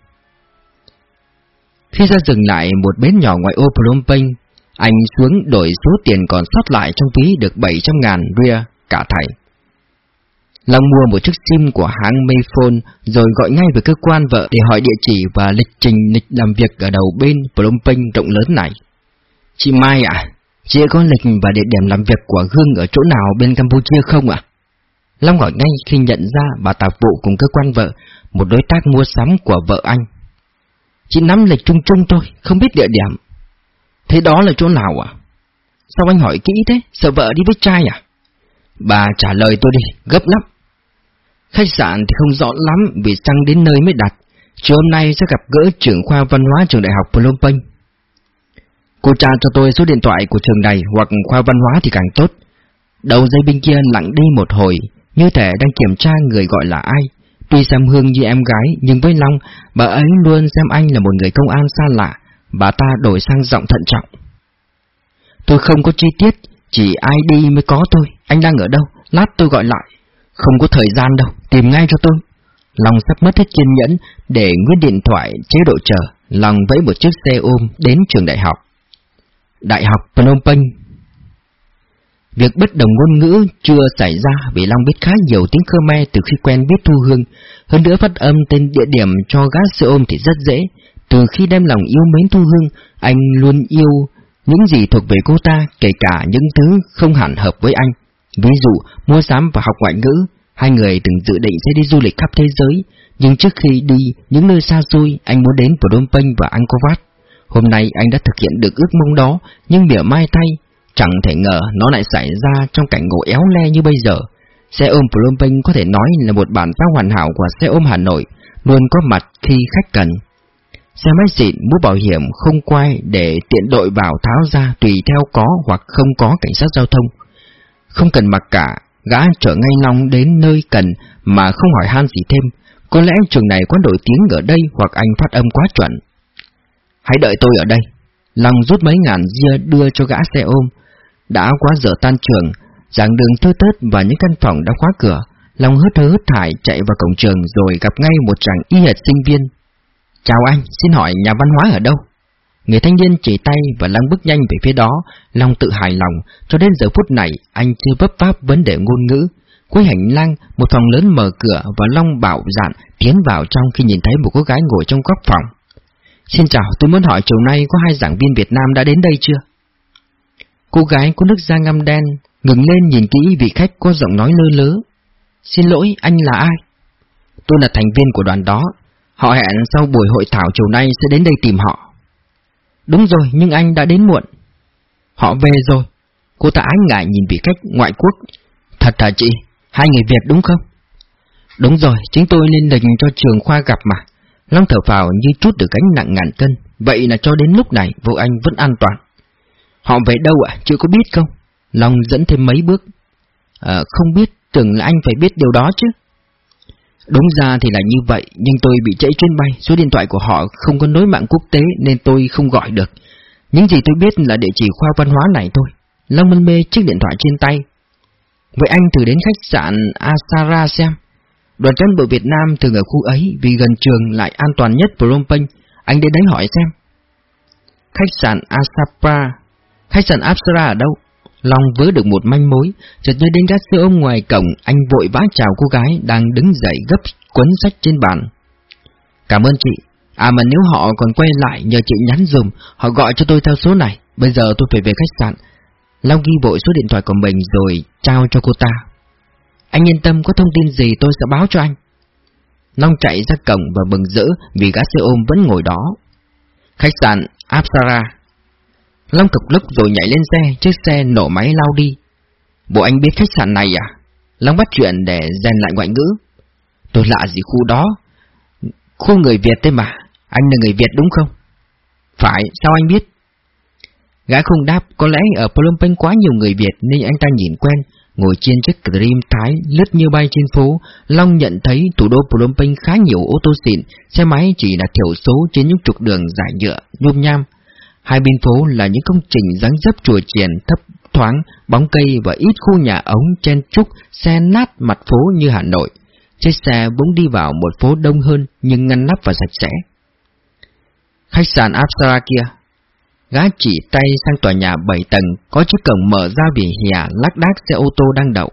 khi ra dừng lại một bến nhỏ ngoài ô Phnom Penh, anh xuống đổi số tiền còn sót lại trong ví được 700 ngàn ria cả thảy. Long mua một chiếc sim của hãng Mayphone rồi gọi ngay về cơ quan vợ để hỏi địa chỉ và lịch trình lịch làm việc ở đầu bên Phnom Penh rộng lớn này. Chị Mai à, chị có lịch và địa điểm làm việc của Hương ở chỗ nào bên Campuchia không ạ? À? Long hỏi ngay khi nhận ra bà tạp vụ cùng cơ quan vợ, một đối tác mua sắm của vợ anh chỉ nắm lịch chung chung thôi, không biết địa điểm. Thế đó là chỗ nào à? Sao anh hỏi kỹ thế? Sợ vợ đi với trai à? Bà trả lời tôi đi, gấp lắm. Khách sạn thì không rõ lắm vì sang đến nơi mới đặt. Chiều hôm nay sẽ gặp gỡ trưởng khoa văn hóa trường đại học Phnom Penh. Cô tra cho tôi số điện thoại của trường này hoặc khoa văn hóa thì càng tốt. Đầu dây bên kia lặng đi một hồi, như thể đang kiểm tra người gọi là ai. Tuy xem Hương như em gái, nhưng với Long, bà ấy luôn xem anh là một người công an xa lạ. Bà ta đổi sang giọng thận trọng. Tôi không có chi tiết, chỉ ai đi mới có tôi. Anh đang ở đâu? Lát tôi gọi lại. Không có thời gian đâu, tìm ngay cho tôi. Long sắp mất hết kiên nhẫn để nguyên điện thoại chế độ chờ. Long vẫy một chiếc xe ôm đến trường đại học. Đại học Phnom Penh Việc bất đồng ngôn ngữ chưa xảy ra vì Long biết khá nhiều tiếng Khmer từ khi quen biết Thu Hương. Hơn nữa phát âm tên địa điểm cho gác xe ôm thì rất dễ. Từ khi đem lòng yêu mến Thu Hương, anh luôn yêu những gì thuộc về cô ta, kể cả những thứ không hẳn hợp với anh. Ví dụ, mua sắm và học ngoại ngữ. Hai người từng dự định sẽ đi du lịch khắp thế giới, nhưng trước khi đi những nơi xa xôi, anh muốn đến Phnom Penh và Angkor Wat. Hôm nay anh đã thực hiện được ước mong đó, nhưng mỉa mai thay, chẳng thể ngờ nó lại xảy ra trong cảnh ngộ éo le như bây giờ. Xe ôm Phnom Penh có thể nói là một bản phá hoàn hảo của xe ôm Hà Nội, luôn có mặt khi khách cần. Xe máy xịn, mũ bảo hiểm không quay để tiện đội vào tháo ra tùy theo có hoặc không có cảnh sát giao thông. Không cần mặc cả, gã chở ngay Long đến nơi cần mà không hỏi han gì thêm. Có lẽ trường này có nổi tiếng ở đây hoặc anh phát âm quá chuẩn. Hãy đợi tôi ở đây. Long rút mấy ngàn ria đưa cho gã xe ôm. Đã quá giờ tan trường, giảng đường thưa tớt và những căn phòng đã khóa cửa. Long hớt hớt thải chạy vào cổng trường rồi gặp ngay một chàng y hệt sinh viên. Chào anh, xin hỏi nhà văn hóa ở đâu? Người thanh niên chỉ tay và lăng bước nhanh về phía đó, Long tự hài lòng, cho đến giờ phút này anh chưa vấp pháp vấn đề ngôn ngữ. Cuối hành lang, một phòng lớn mở cửa và Long bảo dạn tiến vào trong khi nhìn thấy một cô gái ngồi trong góc phòng. Xin chào, tôi muốn hỏi chiều nay có hai giảng viên Việt Nam đã đến đây chưa? Cô gái có nước da ngăm đen, ngừng lên nhìn kỹ vị khách có giọng nói lơ lớ. Xin lỗi, anh là ai? Tôi là thành viên của đoàn đó. Họ hẹn sau buổi hội thảo chiều nay sẽ đến đây tìm họ. Đúng rồi, nhưng anh đã đến muộn. Họ về rồi. Cô ta ái ngại nhìn vị khách ngoại quốc. Thật hả chị? Hai người Việt đúng không? Đúng rồi, chính tôi lên lịch cho trường khoa gặp mà. Long thở phào như chút được gánh nặng ngàn cân. Vậy là cho đến lúc này, vô anh vẫn an toàn. Họ về đâu ạ? Chưa có biết không? Long dẫn thêm mấy bước. À, không biết, tưởng là anh phải biết điều đó chứ. Đúng ra thì là như vậy, nhưng tôi bị trễ chuyến bay, số điện thoại của họ không có nối mạng quốc tế nên tôi không gọi được. Những gì tôi biết là địa chỉ khoa văn hóa này thôi. Long mân mê chiếc điện thoại trên tay. Vậy anh thử đến khách sạn Asara xem. Đoàn cán bộ Việt Nam thường ở khu ấy vì gần trường lại an toàn nhất Phnom Penh. Anh đến đấy hỏi xem. Khách sạn Asapa. Khách sạn Apsara ở đâu? Long vớ được một manh mối, chợt nhớ đến gác xe ôm ngoài cổng, anh vội vã chào cô gái đang đứng dậy gấp cuốn sách trên bàn. Cảm ơn chị. À mà nếu họ còn quay lại nhờ chị nhắn dùm, họ gọi cho tôi theo số này. Bây giờ tôi phải về khách sạn. Long ghi vội số điện thoại của mình rồi trao cho cô ta. Anh yên tâm có thông tin gì tôi sẽ báo cho anh. Long chạy ra cổng và mừng rỡ vì gã xe ôm vẫn ngồi đó. Khách sạn Apsara Long cực lúc rồi nhảy lên xe, chiếc xe nổ máy lao đi. Bộ anh biết khách sạn này à? Long bắt chuyện để rèn lại ngoại ngữ. Tôi lạ gì khu đó? Khu người Việt thế mà, anh là người Việt đúng không? Phải, sao anh biết? Gã không đáp, có lẽ ở Phnom Penh quá nhiều người Việt nên anh ta nhìn quen, ngồi trên chiếc Dream Thái lướt như bay trên phố. Long nhận thấy thủ đô Phnom Penh khá nhiều ô tô xịn, xe máy chỉ là thiểu số trên những trục đường dài nhựa, nhôm nham. Hai bên phố là những công trình dáng dấp chùa chiền thấp thoáng, bóng cây và ít khu nhà ống chen trúc, xe nát mặt phố như Hà Nội. Chiếc xe bỗng đi vào một phố đông hơn nhưng ngăn nắp và sạch sẽ. Khách sạn Apsara kia. Gã chỉ tay sang tòa nhà bảy tầng, có chiếc cổng mở ra vỉa hè lác đác xe ô tô đang đậu.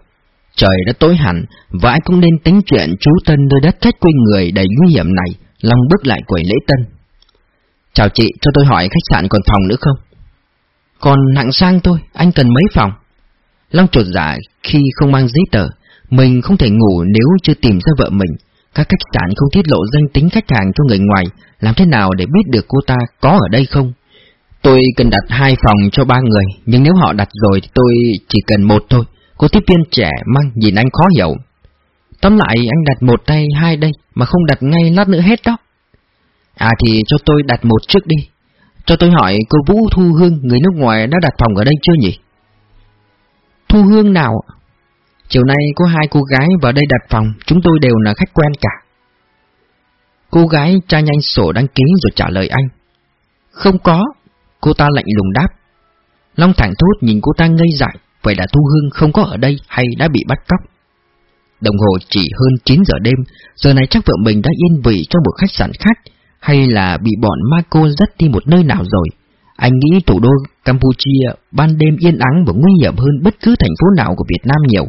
Trời đã tối hẳn, và ai cũng nên tính chuyện chú Tân nơi đất khách quê người đầy nguy hiểm này, lòng bước lại quầy lễ tân. Chào chị, cho tôi hỏi khách sạn còn phòng nữa không? Còn hạng sang tôi anh cần mấy phòng? Long trột dạ khi không mang giấy tờ. Mình không thể ngủ nếu chưa tìm ra vợ mình. Các khách sạn không tiết lộ danh tính khách hàng cho người ngoài, làm thế nào để biết được cô ta có ở đây không? Tôi cần đặt hai phòng cho ba người, nhưng nếu họ đặt rồi thì tôi chỉ cần một thôi. Cô tiếp viên trẻ mang nhìn anh khó hiểu. Tóm lại anh đặt một tay hai đây, mà không đặt ngay lát nữa hết đó. À thì cho tôi đặt một trước đi. Cho tôi hỏi cô Vũ Thu Hương, người nước ngoài đã đặt phòng ở đây chưa nhỉ? Thu Hương nào? Chiều nay có hai cô gái vào đây đặt phòng, chúng tôi đều là khách quen cả. Cô gái tra nhanh sổ đăng ký rồi trả lời anh. Không có, cô ta lạnh lùng đáp. Long thẳng thốt nhìn cô ta ngây dại, vậy là Thu Hương không có ở đây hay đã bị bắt cóc. Đồng hồ chỉ hơn 9 giờ đêm, giờ này chắc vợ mình đã yên vị trong một khách sạn khác, hay là bị bọn Marco dắt đi một nơi nào rồi. Anh nghĩ thủ đô Campuchia ban đêm yên ắng và nguy hiểm hơn bất cứ thành phố nào của Việt Nam nhiều.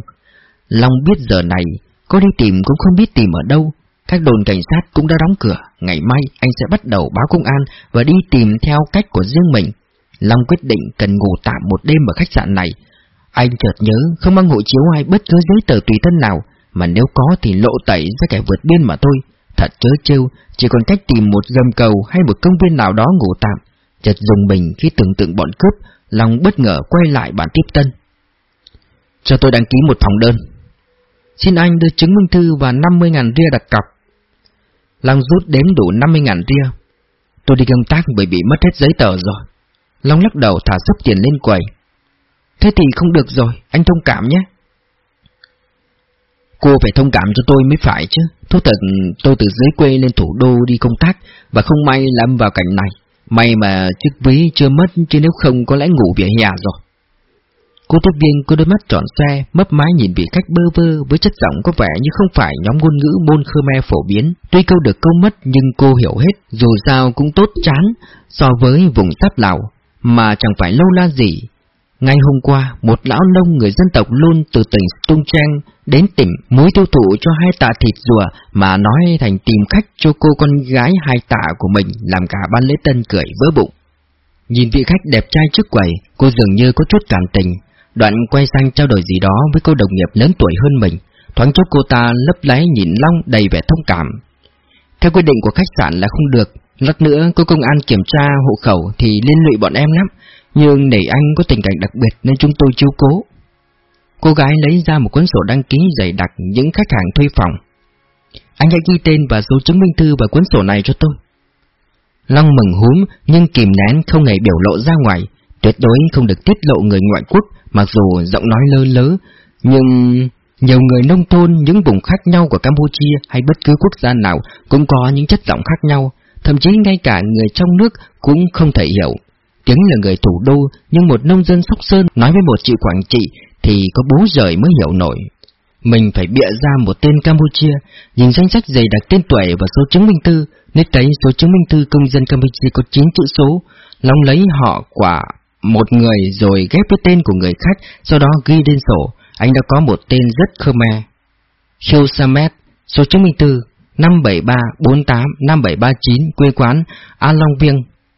Long biết giờ này, có đi tìm cũng không biết tìm ở đâu. Các đồn cảnh sát cũng đã đóng cửa, ngày mai anh sẽ bắt đầu báo công an và đi tìm theo cách của riêng mình. Long quyết định cần ngủ tạm một đêm ở khách sạn này. Anh chợt nhớ không mang hộ chiếu hay bất cứ giấy tờ tùy thân nào, mà nếu có thì lộ tẩy ra kẻ vượt biên mà thôi. Thật chớ trêu, chỉ còn cách tìm một gầm cầu hay một công viên nào đó ngủ tạm. Chợt dùng mình khi tưởng tượng bọn cướp, lòng bất ngờ quay lại bản tiếp tân. Cho tôi đăng ký một phòng đơn. Xin anh đưa chứng minh thư và 50.000 ria đặt cọc. Long rút đếm đủ 50.000 ria. Tôi đi công tác bởi bị mất hết giấy tờ rồi. Long lắc đầu thả sấp tiền lên quầy. Thế thì không được rồi, anh thông cảm nhé. Cô phải thông cảm cho tôi mới phải chứ. Thú thật tôi từ dưới quê lên thủ đô đi công tác và không may lâm vào cảnh này. May mà chiếc ví chưa mất chứ nếu không có lẽ ngủ vỉa hè rồi. Cô tiếp viên có đôi mắt tròn xe, mấp mái nhìn vị khách bơ vơ với chất giọng có vẻ như không phải nhóm ngôn ngữ môn Khmer phổ biến. Tuy câu được câu mất nhưng cô hiểu hết, dù sao cũng tốt chán so với vùng sáp Lào, mà chẳng phải lâu la gì. Ngay hôm qua, một lão nông người dân tộc luôn từ tỉnh Tung Trang đến tỉnh muối tiêu thụ cho hai tạ thịt rùa mà nói thành tìm khách cho cô con gái hai tạ của mình làm cả ban lễ tân cười vỡ bụng. Nhìn vị khách đẹp trai trước quầy, cô dường như có chút cảm tình, đoạn quay sang trao đổi gì đó với cô đồng nghiệp lớn tuổi hơn mình, thoáng chốc cô ta lấp láy nhìn Long đầy vẻ thông cảm. Theo quy định của khách sạn là không được, lát nữa có công an kiểm tra hộ khẩu thì liên lụy bọn em lắm, nhưng để anh có tình cảnh đặc biệt nên chúng tôi chiếu cố. Cô gái lấy ra một cuốn sổ đăng ký dày đặc những khách hàng thuê phòng. Anh hãy ghi tên và số chứng minh thư vào cuốn sổ này cho tôi. Long mừng húm nhưng kìm nén không hề biểu lộ ra ngoài, tuyệt đối không được tiết lộ người ngoại quốc, mặc dù giọng nói lơ lớ, nhưng nhiều người nông thôn những vùng khác nhau của Campuchia hay bất cứ quốc gia nào cũng có những chất giọng khác nhau, thậm chí ngay cả người trong nước cũng không thể hiểu. Tiếng là người thủ đô, nhưng một nông dân Sóc Sơn nói với một chị Quảng Trị thì có bố rời mới hiểu nổi. Mình phải bịa ra một tên Campuchia, nhìn danh sách dày đặc tên tuổi và số chứng minh thư, nếu thấy số chứng minh thư công dân Campuchia có 9 chữ số, Long lấy họ quả một người rồi ghép với tên của người khác, sau đó ghi lên sổ, anh đã có một tên rất Khmer. Khiêu Samet, số chứng minh thư 573485739, quê quán A Long Viêng.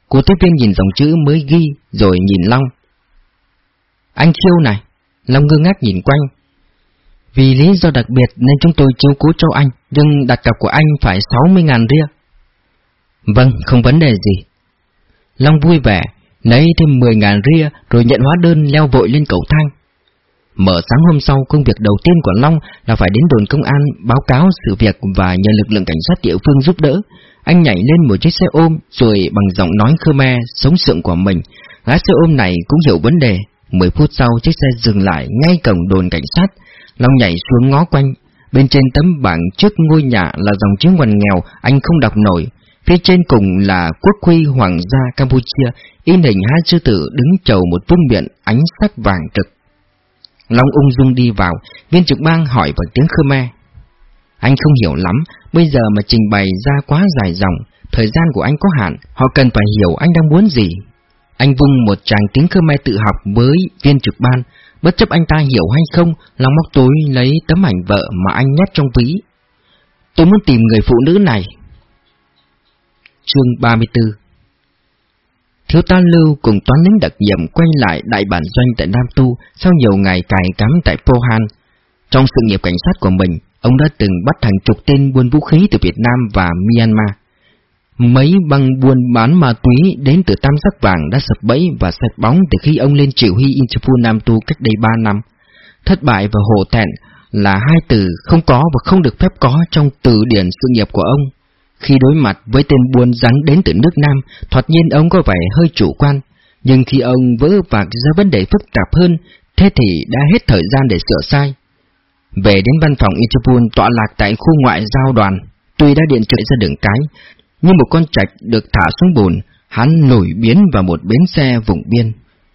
Cô tiếp viên nhìn dòng chữ mới ghi rồi nhìn Long. Anh Khiêu này, Long ngơ ngác nhìn quanh. Vì lý do đặc biệt nên chúng tôi chiếu cố cho anh, nhưng đặt cọc của anh phải 60.000 ria. Vâng, không vấn đề gì. Long vui vẻ, lấy thêm 10.000 ria rồi nhận hóa đơn leo vội lên cầu thang. Mở sáng hôm sau, công việc đầu tiên của Long là phải đến đồn công an báo cáo sự việc và nhờ lực lượng cảnh sát địa phương giúp đỡ. Anh nhảy lên một chiếc xe ôm rồi bằng giọng nói Khmer sống sượng của mình. Gái xe ôm này cũng hiểu vấn đề. Mười phút sau chiếc xe dừng lại ngay cổng đồn cảnh sát. Long nhảy xuống ngó quanh. Bên trên tấm bảng trước ngôi nhà là dòng chữ ngoằn nghèo anh không đọc nổi. Phía trên cùng là quốc huy hoàng gia Campuchia, in hình hai sư tử đứng chầu một vương miện ánh sắc vàng trực. Long ung dung đi vào, viên trực bang hỏi bằng tiếng Khmer. Anh không hiểu lắm, bây giờ mà trình bày ra quá dài dòng, thời gian của anh có hạn, họ cần phải hiểu anh đang muốn gì. Anh vung một tràng tiếng Khmer tự học với viên trực ban, bất chấp anh ta hiểu hay không, lòng móc túi lấy tấm ảnh vợ mà anh nhét trong ví. Tôi muốn tìm người phụ nữ này. Chương 34 Thiếu tá Lưu cùng toán lính đặc nhiệm quay lại đại bản doanh tại Nam Tu sau nhiều ngày cài cắm tại Pohan. Trong sự nghiệp cảnh sát của mình, ông đã từng bắt hàng chục tên buôn vũ khí từ Việt Nam và Myanmar. Mấy băng buôn bán ma túy đến từ Tam Giác Vàng đã sập bẫy và sạch bóng từ khi ông lên chỉ huy Interpol Nam Tu cách đây 3 năm. Thất bại và hổ thẹn là hai từ không có và không được phép có trong từ điển sự nghiệp của ông. Khi đối mặt với tên buôn rắn đến từ nước Nam, thoạt nhiên ông có vẻ hơi chủ quan, nhưng khi ông vỡ vạc ra vấn đề phức tạp hơn, thế thì đã hết thời gian để sửa sai. Về đến văn phòng Interpol tọa lạc tại khu ngoại giao đoàn, tuy đã điện chạy ra đường cái, như một con trạch được thả xuống bùn, hắn nổi biến vào một bến xe vùng biên.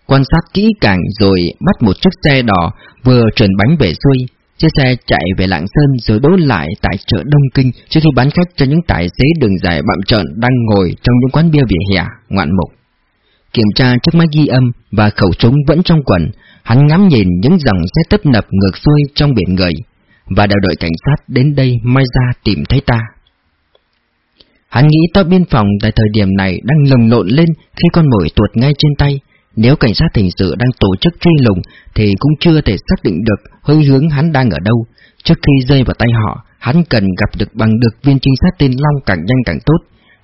Quan sát kỹ càng rồi bắt một chiếc xe đỏ vừa trườn bánh về xuôi. Chiếc xe chạy về Lạng Sơn rồi đỗ lại tại chợ Đông Kinh trước khi bán khách cho những tài xế đường dài bạm trợn đang ngồi trong những quán bia vỉa hè, ngoạn mục. Kiểm tra chiếc máy ghi âm và khẩu súng vẫn trong quần, hắn ngắm nhìn những dòng xe tấp nập ngược xuôi trong biển người, và đợi đội cảnh sát đến đây mai ra tìm thấy ta. Hắn nghĩ tòa biên phòng tại thời điểm này đang lồng lộn lên khi con mồi tuột ngay trên tay. Nếu cảnh sát hình sự đang tổ chức truy lùng thì cũng chưa thể xác định được hơi hướng hắn đang ở đâu. Trước khi rơi vào tay họ, hắn cần gặp được bằng được viên trinh sát tên Long càng nhanh càng tốt.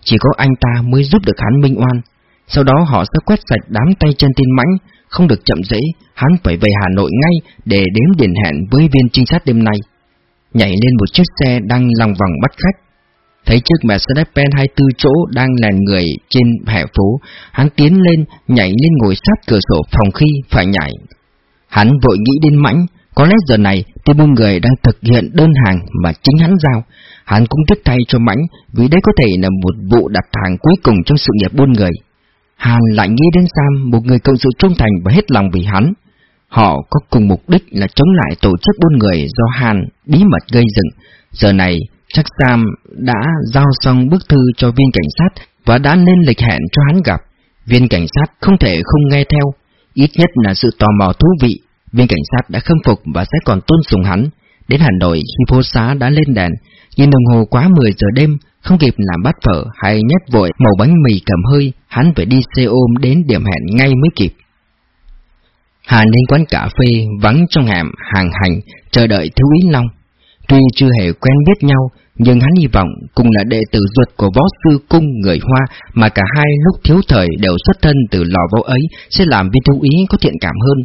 Chỉ có anh ta mới giúp được hắn minh oan. Sau đó họ sẽ quét sạch đám tay chân tin mãnh, không được chậm dễ, hắn phải về Hà Nội ngay để đếm điển hẹn với viên trinh sát đêm nay. Nhảy lên một chiếc xe đang lòng vòng bắt khách, Thấy chiếc Mercedes-Benz 24 chỗ đang là người trên hè phố, hắn tiến lên, nhảy lên ngồi sát cửa sổ phòng khi phải nhảy. Hắn vội nghĩ đến mãnh, có lẽ giờ này tên buôn người đang thực hiện đơn hàng mà chính hắn giao. Hắn cũng tiếp tay cho mãnh vì đây có thể là một vụ đặt hàng cuối cùng trong sự nghiệp buôn người. Hàn lại nghĩ đến Sam, một người cộng sự trung thành và hết lòng vì hắn. Họ có cùng mục đích là chống lại tổ chức buôn người do Hàn bí mật gây dựng. Giờ này, Chắc Sam đã giao xong bức thư cho viên cảnh sát và đã lên lịch hẹn cho hắn gặp. Viên cảnh sát không thể không nghe theo, ít nhất là sự tò mò thú vị. Viên cảnh sát đã khâm phục và sẽ còn tôn sùng hắn. Đến Hà Nội khi phố xá đã lên đèn, nhìn đồng hồ quá 10 giờ đêm, không kịp làm bát phở hay nhét vội màu bánh mì cầm hơi, hắn phải đi xe ôm đến điểm hẹn ngay mới kịp. Hà đến quán cà phê vắng trong hẻm hàng hành chờ đợi thiếu úy Long. Tuy chưa hề quen biết nhau, nhưng hắn hy vọng cùng là đệ tử ruột của võ sư cung người Hoa mà cả hai lúc thiếu thời đều xuất thân từ lò võ ấy sẽ làm viên thú ý có thiện cảm hơn.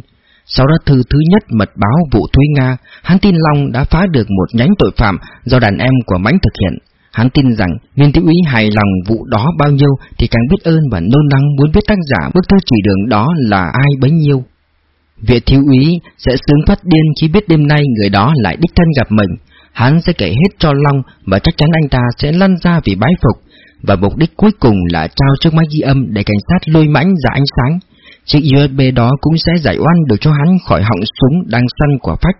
Sau đó thư thứ nhất mật báo vụ Thúy Nga, hắn tin Long đã phá được một nhánh tội phạm do đàn em của Mãnh thực hiện. Hắn tin rằng viên thiếu úy hài lòng vụ đó bao nhiêu thì càng biết ơn và nôn nắng muốn biết tác giả bức thư chỉ đường đó là ai bấy nhiêu. Viện thiếu úy sẽ sướng phát điên khi biết đêm nay người đó lại đích thân gặp mình. Hắn sẽ kể hết cho Long và chắc chắn anh ta sẽ lăn ra vì bái phục, và mục đích cuối cùng là trao chiếc máy ghi âm để cảnh sát lôi mãnh ra ánh sáng. Chiếc USB đó cũng sẽ giải oan được cho hắn khỏi họng súng đang săn quả phách.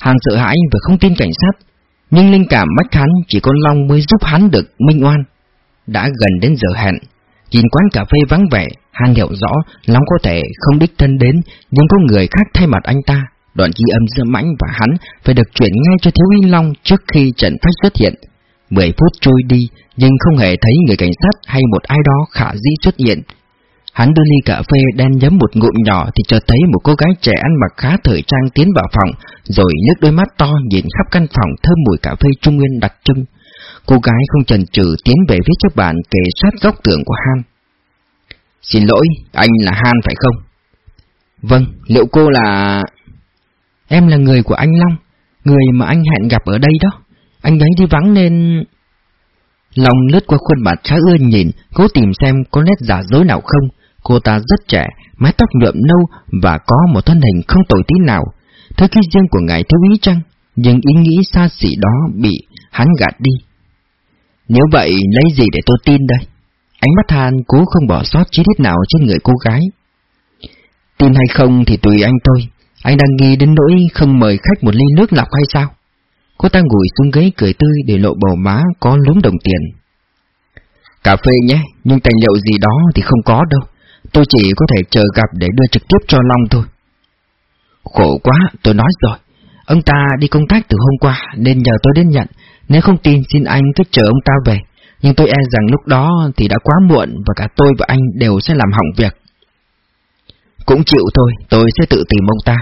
Hắn sợ hãi và không tin cảnh sát, nhưng linh cảm mách hắn chỉ con Long mới giúp hắn được minh oan. Đã gần đến giờ hẹn, nhìn quán cà phê vắng vẻ, hắn hiểu rõ Long có thể không đích thân đến, nhưng có người khác thay mặt anh ta. Đoạn ghi âm giữa Mãnh và hắn phải được chuyển ngay cho Thiếu Uy Long trước khi trận phách xuất hiện. Mười phút trôi đi, nhưng không hề thấy người cảnh sát hay một ai đó khả dĩ xuất hiện. Hắn đưa ly cà phê đen nhấm một ngụm nhỏ thì chợt thấy một cô gái trẻ ăn mặc khá thời trang tiến vào phòng, rồi nhấc đôi mắt to nhìn khắp căn phòng thơm mùi cà phê trung nguyên đặc trưng. Cô gái không chần chừ tiến về phía trước bàn kề sát góc tường của Han. Xin lỗi, anh là Han phải không? Vâng, liệu cô là... Em là người của anh Long, người mà anh hẹn gặp ở đây đó. Anh ấy đi vắng nên... Long lướt qua khuôn mặt khá ưa nhìn, cố tìm xem có nét giả dối nào không. Cô ta rất trẻ, mái tóc nhuộm nâu và có một thân hình không tồi tí nào. Thời khi riêng của ngài thiếu ý chăng? Nhưng ý nghĩ xa xỉ đó bị hắn gạt đi. Nếu vậy, lấy gì để tôi tin đây? Ánh mắt Hàn cố không bỏ sót chi tiết nào trên người cô gái. Tin hay không thì tùy anh thôi anh đang nghi đến nỗi không mời khách một ly nước lọc hay sao? Cô ta ngồi xuống ghế cười tươi để lộ bầu má có lúm đồng tiền. Cà phê nhé, nhưng tài liệu gì đó thì không có đâu. Tôi chỉ có thể chờ gặp để đưa trực tiếp cho Long thôi. Khổ quá, tôi nói rồi. Ông ta đi công tác từ hôm qua nên nhờ tôi đến nhận. Nếu không tin xin anh cứ chờ ông ta về. Nhưng tôi e rằng lúc đó thì đã quá muộn và cả tôi và anh đều sẽ làm hỏng việc. Cũng chịu thôi, tôi sẽ tự tìm ông ta.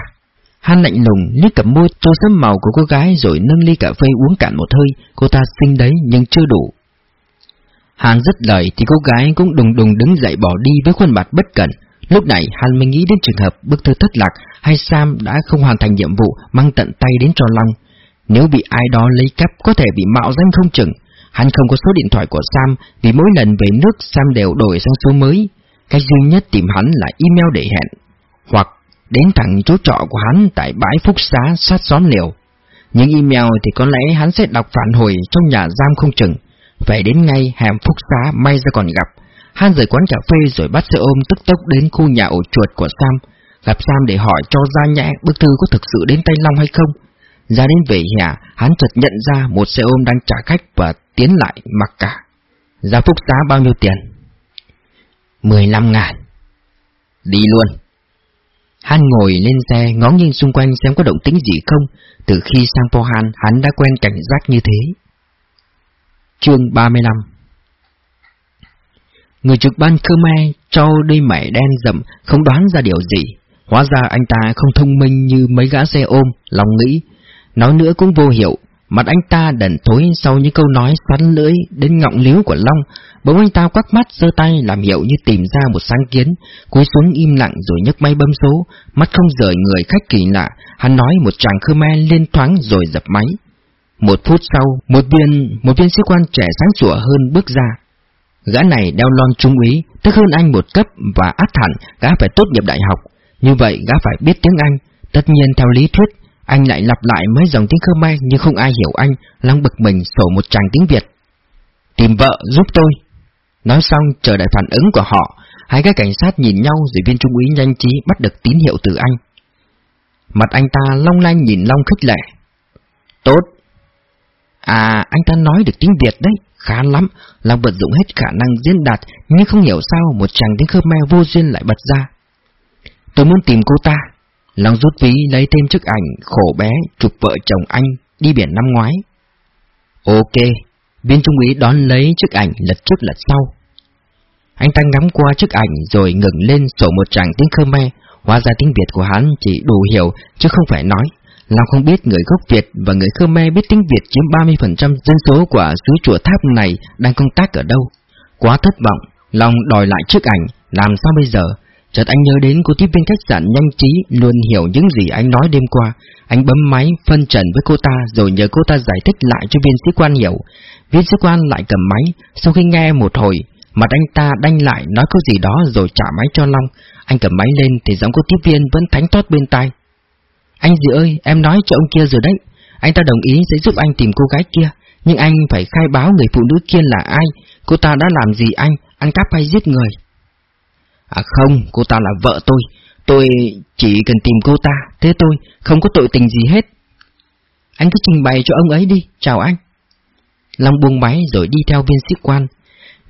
Han lạnh lùng liếc cặp môi tô sẫm màu của cô gái rồi nâng ly cà phê uống cạn một hơi, cô ta xinh đấy nhưng chưa đủ. Han rất lời thì cô gái cũng đùng đùng đứng dậy bỏ đi với khuôn mặt bất cẩn. Lúc này Han mới nghĩ đến trường hợp bức thư thất lạc hay Sam đã không hoàn thành nhiệm vụ mang tận tay đến cho Long. Nếu bị ai đó lấy cắp có thể bị mạo danh không chừng. Hắn không có số điện thoại của Sam vì mỗi lần về nước Sam đều đổi sang số mới. Cách duy nhất tìm hắn là email để hẹn, hoặc đến thẳng chỗ trọ của hắn tại bãi phúc xá sát xóm liều. Những email thì có lẽ hắn sẽ đọc phản hồi trong nhà giam không chừng. Về đến ngay hẻm phúc xá may ra còn gặp. Hắn rời quán cà phê rồi bắt xe ôm tức tốc đến khu nhà ổ chuột của Sam. Gặp Sam để hỏi cho ra nhẽ bức thư có thực sự đến tay Long hay không. Ra đến về nhà, hắn chợt nhận ra một xe ôm đang trả khách và tiến lại mặc cả. Giá phúc xá bao nhiêu tiền? 15 ngàn. Đi luôn. Hắn ngồi lên xe ngó nghiêng xung quanh xem có động tĩnh gì không. Từ khi sang Pohan, hắn đã quen cảnh giác như thế. Chương 35 Người trực ban Khmer cho đôi mẻ đen rậm không đoán ra điều gì. Hóa ra anh ta không thông minh như mấy gã xe ôm, lòng nghĩ. Nói nữa cũng vô hiệu, mặt anh ta đần thối sau những câu nói xoắn lưỡi đến ngọng liếu của Long. Bỗng anh ta quắc mắt giơ tay làm hiệu như tìm ra một sáng kiến, cúi xuống im lặng rồi nhấc máy bấm số, mắt không rời người khách kỳ lạ, hắn nói một tràng Khmer liên thoáng rồi dập máy. Một phút sau, một viên một viên sĩ quan trẻ sáng sủa hơn bước ra. Gã này đeo lon trung úy, tức hơn anh một cấp và át hẳn gã phải tốt nghiệp đại học. Như vậy gã phải biết tiếng Anh. Tất nhiên theo lý thuyết, anh lại lặp lại mấy dòng tiếng Khmer nhưng không ai hiểu anh, lăng bực mình sổ một tràng tiếng Việt. Tìm vợ giúp tôi. Nói xong chờ đợi phản ứng của họ, hai cái cảnh sát nhìn nhau rồi viên trung úy nhanh trí bắt được tín hiệu từ anh. Mặt anh ta long lanh nhìn Long khích lệ. Tốt. À, anh ta nói được tiếng Việt đấy, khá lắm. Long vận dụng hết khả năng diễn đạt, nhưng không hiểu sao một chàng tiếng Khmer vô duyên lại bật ra. Tôi muốn tìm cô ta. Long rút ví lấy thêm chiếc ảnh khổ bé chụp vợ chồng anh đi biển năm ngoái. Ok, viên trung úy đón lấy chiếc ảnh lật trước lật sau. Anh ta ngắm qua chiếc ảnh rồi ngừng lên sổ một tràng tiếng Khmer, hóa ra tiếng Việt của hắn chỉ đủ hiểu chứ không phải nói. Long không biết người gốc Việt và người Khmer biết tiếng Việt chiếm 30% dân số của xứ chùa tháp này đang công tác ở đâu. Quá thất vọng, Long đòi lại chiếc ảnh, làm sao bây giờ? Chợt anh nhớ đến cô tiếp viên khách sạn nhanh trí luôn hiểu những gì anh nói đêm qua. Anh bấm máy phân trần với cô ta rồi nhờ cô ta giải thích lại cho viên sĩ quan hiểu. Viên sĩ quan lại cầm máy, sau khi nghe một hồi, mặt anh ta đanh lại nói câu gì đó rồi trả máy cho Long. Anh cầm máy lên thì giọng cô tiếp viên vẫn thánh tót bên tai. Anh gì ơi, em nói cho ông kia rồi đấy. Anh ta đồng ý sẽ giúp anh tìm cô gái kia, nhưng anh phải khai báo người phụ nữ kia là ai, cô ta đã làm gì anh, ăn cắp hay giết người. À không, cô ta là vợ tôi. Tôi chỉ cần tìm cô ta, thế tôi không có tội tình gì hết. Anh cứ trình bày cho ông ấy đi, chào anh. Long buông máy rồi đi theo viên sĩ quan.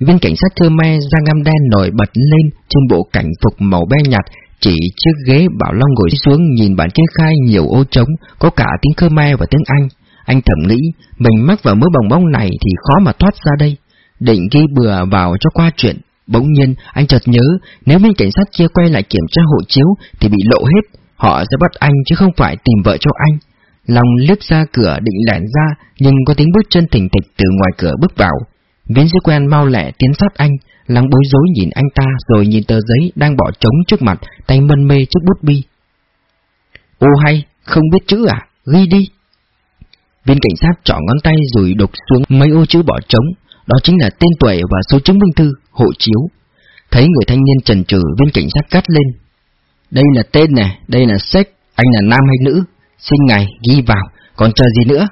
Viên cảnh sát Khmer da ngăm đen nổi bật lên trên bộ cảnh phục màu be nhạt, chỉ chiếc ghế bảo Long ngồi xuống nhìn bản kê khai nhiều ô trống, có cả tiếng Khmer và tiếng Anh. Anh thầm nghĩ, mình mắc vào mớ bồng bóng này thì khó mà thoát ra đây. Định ghi bừa vào cho qua chuyện, Bỗng nhiên, anh chợt nhớ, nếu bên cảnh sát kia quay lại kiểm tra hộ chiếu thì bị lộ hết, họ sẽ bắt anh chứ không phải tìm vợ cho anh. Lòng liếc ra cửa định lẻn ra, nhưng có tiếng bước chân thỉnh thịch từ ngoài cửa bước vào. Viên sĩ quen mau lẹ tiến sát anh, lắng bối rối nhìn anh ta rồi nhìn tờ giấy đang bỏ trống trước mặt, tay mân mê trước bút bi. Ô hay, không biết chữ à? Ghi đi. Viên cảnh sát trỏ ngón tay rồi đục xuống mấy ô chữ bỏ trống, đó chính là tên tuổi và số chứng minh thư, hộ chiếu. Thấy người thanh niên trần trừ viên cảnh sát cắt lên. Đây là tên nè, đây là sách, anh là nam hay nữ? Xin ngài ghi vào, còn chờ gì nữa?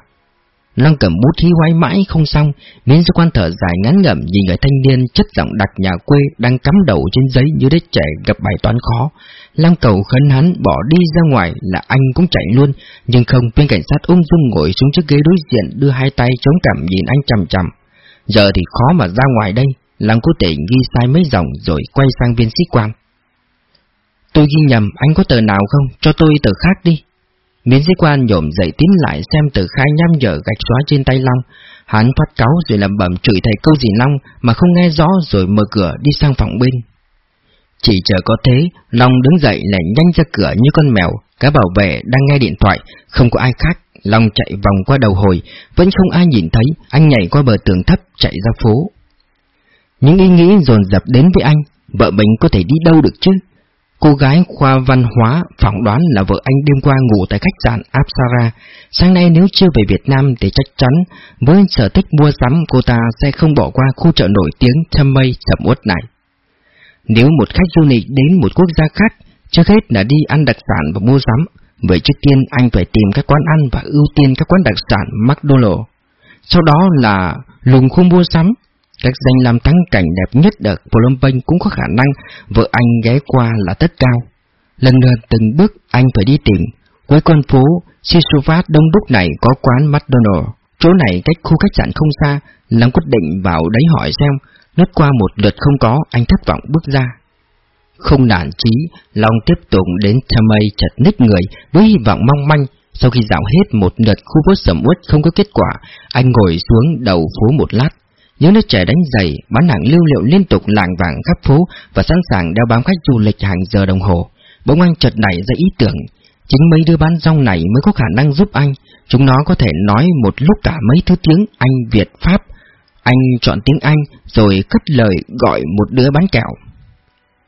Lăng cầm bút hí hoái mãi không xong, miễn sư quan thở dài ngắn ngẩm nhìn người thanh niên chất giọng đặc nhà quê đang cắm đầu trên giấy như đứa trẻ gặp bài toán khó. Lăng cầu khấn hắn bỏ đi ra ngoài là anh cũng chạy luôn, nhưng không viên cảnh sát ung dung ngồi xuống chiếc ghế đối diện đưa hai tay chống cảm nhìn anh chằm chằm. Giờ thì khó mà ra ngoài đây, Lăng cố tình ghi sai mấy dòng rồi quay sang viên sĩ quan. Tôi ghi nhầm, anh có tờ nào không? Cho tôi tờ khác đi. Viên sĩ quan nhổm dậy tiến lại xem tờ khai nhăm nhở gạch xóa trên tay Long. Hắn phát cáo rồi làm bẩm chửi thầy câu gì Long mà không nghe rõ rồi mở cửa đi sang phòng bên. Chỉ chờ có thế, Long đứng dậy lại nhanh ra cửa như con mèo, cái bảo vệ đang nghe điện thoại, không có ai khác. Long chạy vòng qua đầu hồi, vẫn không ai nhìn thấy, anh nhảy qua bờ tường thấp chạy ra phố. Những ý nghĩ dồn dập đến với anh, vợ mình có thể đi đâu được chứ? Cô gái khoa văn hóa phỏng đoán là vợ anh đêm qua ngủ tại khách sạn Apsara. Sáng nay nếu chưa về Việt Nam thì chắc chắn với sở thích mua sắm cô ta sẽ không bỏ qua khu chợ nổi tiếng châm mây sầm uất này. Nếu một khách du lịch đến một quốc gia khác, trước hết là đi ăn đặc sản và mua sắm. Vậy trước tiên anh phải tìm các quán ăn và ưu tiên các quán đặc sản McDonald's. Sau đó là lùng khu mua sắm, các danh làm thắng cảnh đẹp nhất ở Phnom Penh cũng có khả năng vợ anh ghé qua là tất cao. Lần lượt từng bước anh phải đi tìm. Cuối con phố Sisuvat đông đúc này có quán McDonald. Chỗ này cách khu khách sạn không xa, Long quyết định vào đấy hỏi xem. Lướt qua một lượt không có, anh thất vọng bước ra. Không nản chí, Long tiếp tục đến Thamay chật ních người với hy vọng mong manh. Sau khi dạo hết một lượt khu phố sầm uất không có kết quả, anh ngồi xuống đầu phố một lát. Những đứa trẻ đánh giày, bán hàng lưu liệu liên tục lạng vàng khắp phố và sẵn sàng đeo bám khách du lịch hàng giờ đồng hồ. Bỗng anh chợt nảy ra ý tưởng, chính mấy đứa bán rong này mới có khả năng giúp anh. Chúng nó có thể nói một lúc cả mấy thứ tiếng Anh, Việt, Pháp. Anh chọn tiếng Anh rồi cất lời gọi một đứa bán kẹo.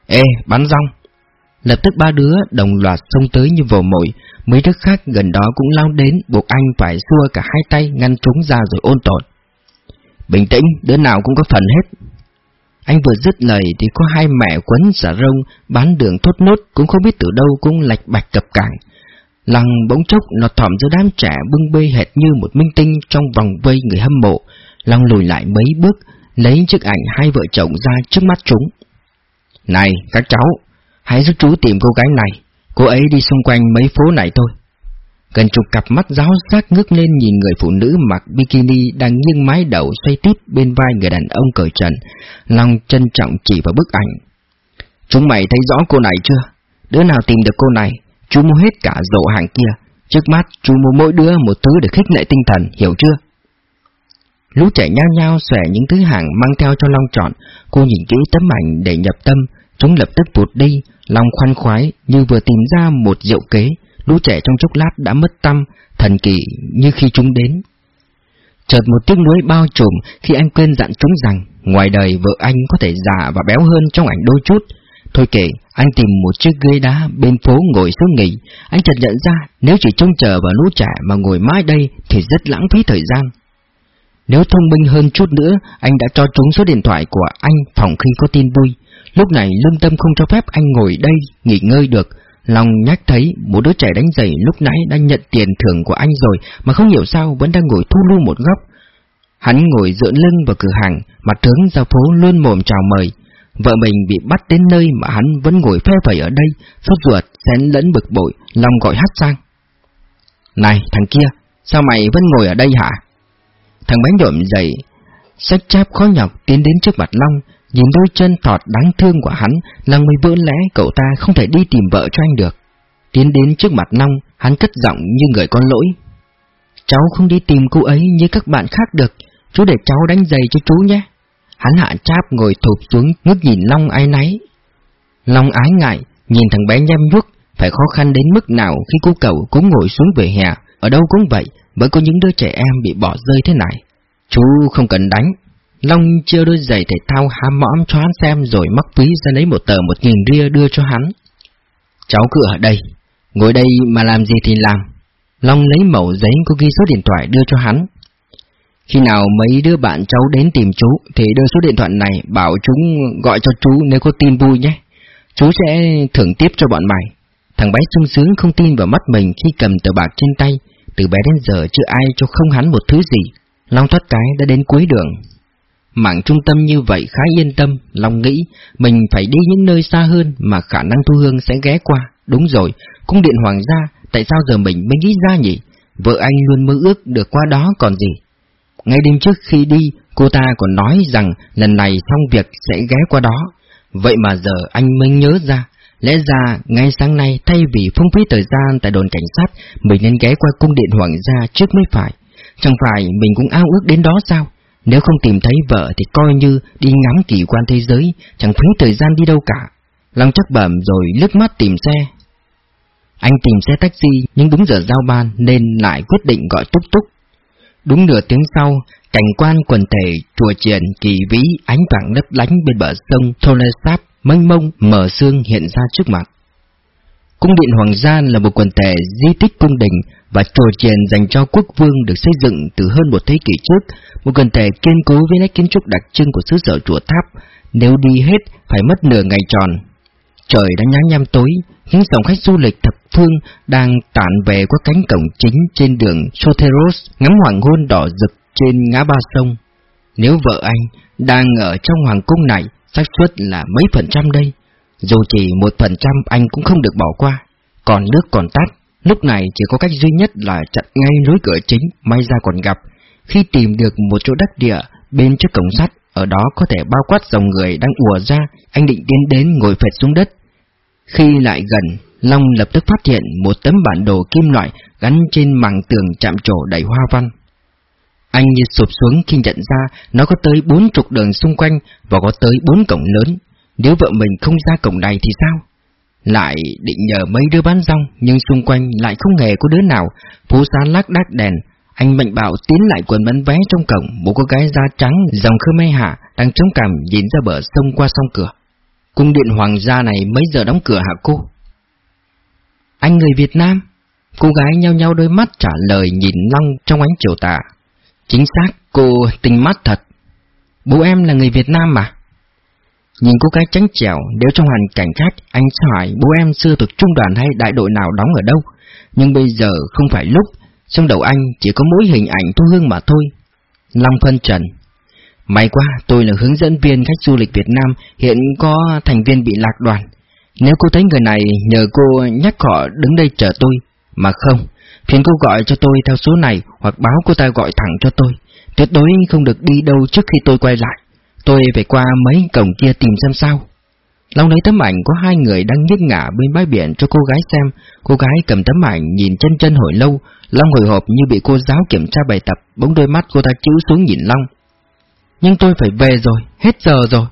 Ê, bán rong! Lập tức ba đứa đồng loạt xông tới như vồ mồi, mấy đứa khác gần đó cũng lao đến, buộc anh phải xua cả hai tay ngăn chúng ra rồi ôn tồn. Bình tĩnh, đứa nào cũng có phần hết. Anh vừa dứt lời thì có hai mẹ quấn xả rông, bán đường thốt nốt cũng không biết từ đâu cũng lạch bạch cập cảng. Lăng bỗng chốc nó thỏm giữa đám trẻ bưng bê hệt như một minh tinh trong vòng vây người hâm mộ. Lăng lùi lại mấy bước, lấy chiếc ảnh hai vợ chồng ra trước mắt chúng. Này, các cháu, hãy giúp chú tìm cô gái này, cô ấy đi xung quanh mấy phố này thôi. Gần chục cặp mắt giáo giác ngước lên nhìn người phụ nữ mặc bikini đang nghiêng mái đầu xoay tít bên vai người đàn ông cởi trần, lòng trân trọng chỉ vào bức ảnh. Chúng mày thấy rõ cô này chưa? Đứa nào tìm được cô này, chú mua hết cả rổ hàng kia. Trước mắt chú mua mỗi đứa một thứ để khích lệ tinh thần, hiểu chưa? Lũ trẻ nhao nhao xòe những thứ hàng mang theo cho Long chọn, cô nhìn kỹ tấm ảnh để nhập tâm, chúng lập tức vụt đi, Long khoan khoái như vừa tìm ra một diệu kế, lũ trẻ trong chốc lát đã mất tâm, thần kỳ như khi chúng đến. Chợt một tiếng nuối bao trùm khi anh quên dặn chúng rằng ngoài đời vợ anh có thể già và béo hơn trong ảnh đôi chút. Thôi kệ, anh tìm một chiếc ghế đá bên phố ngồi xuống nghỉ. Anh chợt nhận ra nếu chỉ trông chờ vào lũ trẻ mà ngồi mãi đây thì rất lãng phí thời gian. Nếu thông minh hơn chút nữa, anh đã cho chúng số điện thoại của anh phòng khi có tin vui. Lúc này lương tâm không cho phép anh ngồi đây nghỉ ngơi được, Long nhắc thấy một đứa trẻ đánh giày lúc nãy đã nhận tiền thưởng của anh rồi mà không hiểu sao vẫn đang ngồi thu lưu một góc. Hắn ngồi dựa lưng vào cửa hàng, mặt hướng ra phố luôn mồm chào mời. Vợ mình bị bắt đến nơi mà hắn vẫn ngồi phe phẩy ở đây, sốt ruột, xén lẫn bực bội, lòng gọi hát sang. Này, thằng kia, sao mày vẫn ngồi ở đây hả? Thằng bánh nhộm dậy, sách cháp khó nhọc tiến đến trước mặt Long, Nhìn đôi chân thọt đáng thương của hắn, là người vỡ lẽ cậu ta không thể đi tìm vợ cho anh được. Tiến đến trước mặt Long, hắn cất giọng như người con lỗi. Cháu không đi tìm cô ấy như các bạn khác được, chú để cháu đánh giày cho chú nhé. Hắn hạ cháp ngồi thụp xuống ngước nhìn Long ái náy. Long ái ngại, nhìn thằng bé nhem nhuốc, phải khó khăn đến mức nào khi cô cậu cũng ngồi xuống về hè, ở đâu cũng vậy, bởi có những đứa trẻ em bị bỏ rơi thế này. Chú không cần đánh, Long chưa đôi giày thể thao há mõm cho hắn xem rồi móc ví ra lấy một tờ một nghìn ria đưa cho hắn. Cháu cứ ở đây, ngồi đây mà làm gì thì làm. Long lấy mẫu giấy có ghi số điện thoại đưa cho hắn. Khi nào mấy đứa bạn cháu đến tìm chú thì đưa số điện thoại này bảo chúng gọi cho chú nếu có tin vui nhé. Chú sẽ thưởng tiếp cho bọn mày. Thằng bé sung sướng không tin vào mắt mình khi cầm tờ bạc trên tay. Từ bé đến giờ chưa ai cho không hắn một thứ gì. Long thoát cái đã đến cuối đường. Mạng trung tâm như vậy khá yên tâm, Long nghĩ mình phải đi những nơi xa hơn mà khả năng Thu Hương sẽ ghé qua. Đúng rồi, cung điện hoàng gia, tại sao giờ mình mới nghĩ ra nhỉ? Vợ anh luôn mơ ước được qua đó còn gì. Ngay đêm trước khi đi, cô ta còn nói rằng lần này xong việc sẽ ghé qua đó. Vậy mà giờ anh mới nhớ ra, lẽ ra ngay sáng nay thay vì phung phí thời gian tại đồn cảnh sát, mình nên ghé qua cung điện hoàng gia trước mới phải. Chẳng phải mình cũng ao ước đến đó sao? Nếu không tìm thấy vợ thì coi như đi ngắm kỳ quan thế giới, chẳng phí thời gian đi đâu cả. Long chắc bẩm rồi lướt mắt tìm xe. Anh tìm xe taxi nhưng đúng giờ giao ban nên lại quyết định gọi túc túc. Đúng nửa tiếng sau, cảnh quan quần thể chùa triển kỳ vĩ ánh vàng lấp lánh bên bờ sông Tonle mênh mông mở sương hiện ra trước mặt. Cung điện Hoàng gia là một quần thể di tích cung đình và chùa chiền dành cho quốc vương được xây dựng từ hơn một thế kỷ trước, một quần thể kiên cố với nét kiến trúc đặc trưng của xứ sở chùa tháp. Nếu đi hết phải mất nửa ngày tròn. Trời đã nhá nhem tối, những dòng khách du lịch thập phương đang tản về qua cánh cổng chính trên đường Soteros ngắm hoàng hôn đỏ rực trên ngã ba sông. Nếu vợ anh đang ở trong hoàng cung này, xác suất là mấy phần trăm đây? Dù chỉ một phần trăm anh cũng không được bỏ qua. Còn nước còn tắt, lúc này chỉ có cách duy nhất là chặn ngay lối cửa chính, may ra còn gặp. Khi tìm được một chỗ đắc địa bên trước cổng sắt, ở đó có thể bao quát dòng người đang ùa ra, anh định tiến đến ngồi phệt xuống đất. Khi lại gần, Long lập tức phát hiện một tấm bản đồ kim loại gắn trên màng tường chạm trổ đầy hoa văn. Anh như sụp xuống khi nhận ra nó có tới bốn trục đường xung quanh và có tới bốn cổng lớn. Nếu vợ mình không ra cổng này thì sao? Lại định nhờ mấy đứa bán rong, nhưng xung quanh lại không hề có đứa nào, phố xá lác đác đèn. Anh mạnh bảo tiến lại quần bán vé trong cổng, một cô gái da trắng, dòng khơ hạ, đang chống cằm nhìn ra bờ sông qua sông cửa. Cung điện hoàng gia này mấy giờ đóng cửa hả cô? Anh người Việt Nam? Cô gái nhao nhao đôi mắt trả lời nhìn Long trong ánh chiều tà. Chính xác, cô tình mắt thật. Bố em là người Việt Nam mà. Nhìn cô gái trắng trẻo, nếu trong hoàn cảnh khác, anh sẽ hỏi bố em xưa thuộc trung đoàn hay đại đội nào đóng ở đâu. Nhưng bây giờ không phải lúc, trong đầu anh chỉ có mỗi hình ảnh thu hương mà thôi. Long phân trần. May quá, tôi là hướng dẫn viên khách du lịch Việt Nam, hiện có thành viên bị lạc đoàn. Nếu cô thấy người này, nhờ cô nhắc họ đứng đây chờ tôi. Mà không, phiền cô gọi cho tôi theo số này hoặc báo cô ta gọi thẳng cho tôi. Tuyệt đối không được đi đâu trước khi tôi quay lại. Tôi phải qua mấy cổng kia tìm xem sao. Long lấy tấm ảnh có hai người đang nghiêng ngả bên bãi biển cho cô gái xem. Cô gái cầm tấm ảnh nhìn chân chân hồi lâu. Long hồi hộp như bị cô giáo kiểm tra bài tập, bỗng đôi mắt cô ta chữ xuống nhìn Long. Nhưng tôi phải về rồi, hết giờ rồi.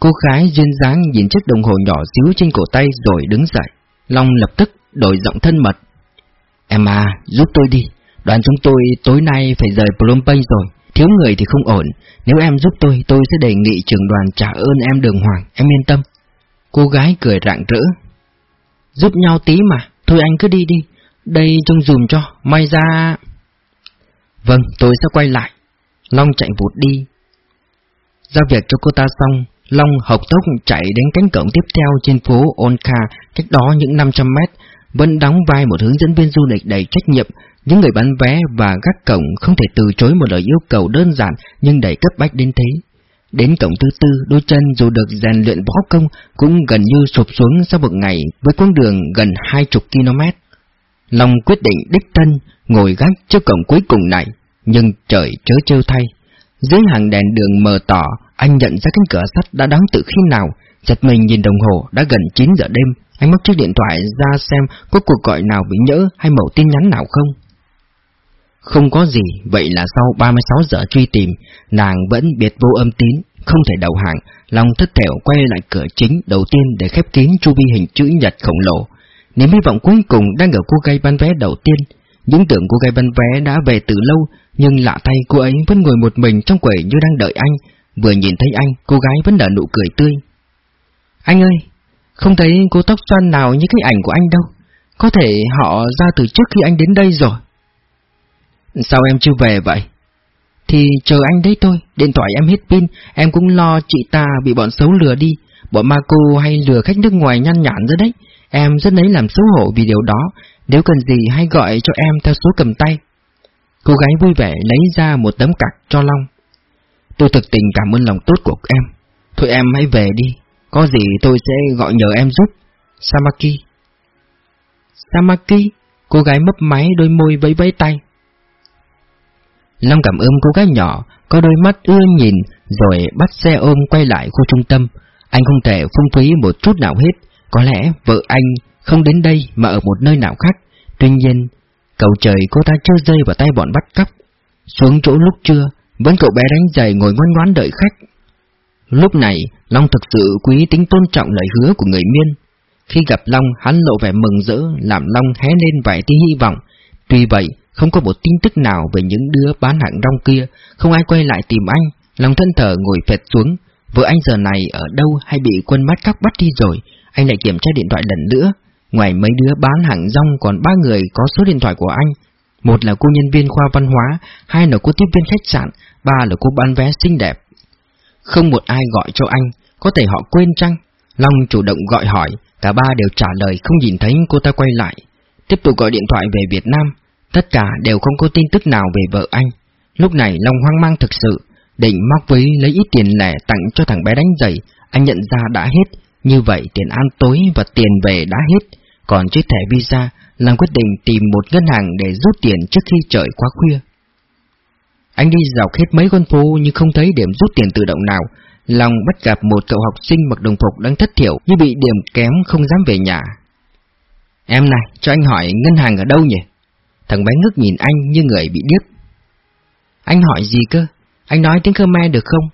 Cô gái duyên dáng nhìn chiếc đồng hồ nhỏ xíu trên cổ tay rồi đứng dậy. Long lập tức đổi giọng thân mật. Em à, giúp tôi đi. Đoàn chúng tôi tối nay phải rời Phnom Penh rồi. Thiếu người thì không ổn. Nếu em giúp tôi, tôi sẽ đề nghị trưởng đoàn trả ơn em đường hoàng. Em yên tâm. Cô gái cười rạng rỡ. Giúp nhau tí mà. Thôi anh cứ đi đi. Đây trông dùm cho. May ra... Vâng, tôi sẽ quay lại. Long chạy vụt đi. Giao việc cho cô ta xong, Long học tốc chạy đến cánh cổng tiếp theo trên phố Onka, cách đó những 500 mét, vẫn đóng vai một hướng dẫn viên du lịch đầy trách nhiệm. Những người bán vé và gác cổng không thể từ chối một lời yêu cầu đơn giản nhưng đầy cấp bách đến thế. Đến cổng thứ tư, đôi chân dù được rèn luyện võ công cũng gần như sụp xuống sau một ngày với quãng đường gần hai chục km. Long quyết định đích thân ngồi gác trước cổng cuối cùng này, nhưng trời chớ trêu thay. Dưới hàng đèn đường mờ tỏ, anh nhận ra cánh cửa sắt đã đóng từ khi nào, giật mình nhìn đồng hồ đã gần 9 giờ đêm, anh móc chiếc điện thoại ra xem có cuộc gọi nào bị nhỡ hay mẫu tin nhắn nào không. Không có gì, vậy là sau 36 giờ truy tìm, nàng vẫn biệt vô âm tín, không thể đầu hàng, lòng thất thểu quay lại cửa chính đầu tiên để khép kín chu vi hình chữ nhật khổng lồ. Niềm hy vọng cuối cùng đang ở cô gái bán vé đầu tiên, những tưởng cô gái bán vé đã về từ lâu, nhưng lạ thay cô ấy vẫn ngồi một mình trong quầy như đang đợi anh, vừa nhìn thấy anh, cô gái vẫn nở nụ cười tươi. Anh ơi, không thấy cô tóc xoăn nào như cái ảnh của anh đâu, có thể họ ra từ trước khi anh đến đây rồi. Sao em chưa về vậy? Thì chờ anh đấy thôi, điện thoại em hết pin, em cũng lo chị ta bị bọn xấu lừa đi, bọn ma cô hay lừa khách nước ngoài nhăn nhản ra đấy. Em rất lấy làm xấu hổ vì điều đó, nếu cần gì hay gọi cho em theo số cầm tay. Cô gái vui vẻ lấy ra một tấm cạc cho Long. Tôi thực tình cảm ơn lòng tốt của em. Thôi em hãy về đi, có gì tôi sẽ gọi nhờ em giúp. Samaki. Samaki? Cô gái mấp máy đôi môi vẫy vẫy tay. Long cảm ơn cô gái nhỏ, có đôi mắt ưa nhìn, rồi bắt xe ôm quay lại khu trung tâm. Anh không thể phung phí một chút nào hết, có lẽ vợ anh không đến đây mà ở một nơi nào khác. Tuy nhiên, cầu trời cô ta chưa rơi vào tay bọn bắt cóc. Xuống chỗ lúc trưa, vẫn cậu bé đánh giày ngồi ngoan ngoãn đợi khách. Lúc này, Long thực sự quý tính tôn trọng lời hứa của người miên. Khi gặp Long, hắn lộ vẻ mừng rỡ, làm Long hé lên vài tia hy vọng. Tuy vậy, không có một tin tức nào về những đứa bán hàng rong kia, không ai quay lại tìm anh. Long thân thở ngồi phệt xuống, vợ anh giờ này ở đâu hay bị quân mắt cóc bắt đi rồi, anh lại kiểm tra điện thoại lần nữa. Ngoài mấy đứa bán hàng rong còn ba người có số điện thoại của anh. Một là cô nhân viên khoa văn hóa, hai là cô tiếp viên khách sạn, ba là cô bán vé xinh đẹp. Không một ai gọi cho anh, có thể họ quên chăng? Long chủ động gọi hỏi, cả ba đều trả lời không nhìn thấy cô ta quay lại. Tiếp tục gọi điện thoại về Việt Nam, tất cả đều không có tin tức nào về vợ anh. Lúc này Long hoang mang thực sự, định móc ví lấy ít tiền lẻ tặng cho thằng bé đánh giày, anh nhận ra đã hết, như vậy tiền ăn tối và tiền về đã hết, còn chiếc thẻ visa, Long quyết định tìm một ngân hàng để rút tiền trước khi trời quá khuya. Anh đi dọc hết mấy con phố nhưng không thấy điểm rút tiền tự động nào, Lòng bắt gặp một cậu học sinh mặc đồng phục đang thất thiểu như bị điểm kém không dám về nhà. Em này, cho anh hỏi ngân hàng ở đâu nhỉ? Thằng bé ngước nhìn anh như người bị điếc. Anh hỏi gì cơ? Anh nói tiếng Khmer được không?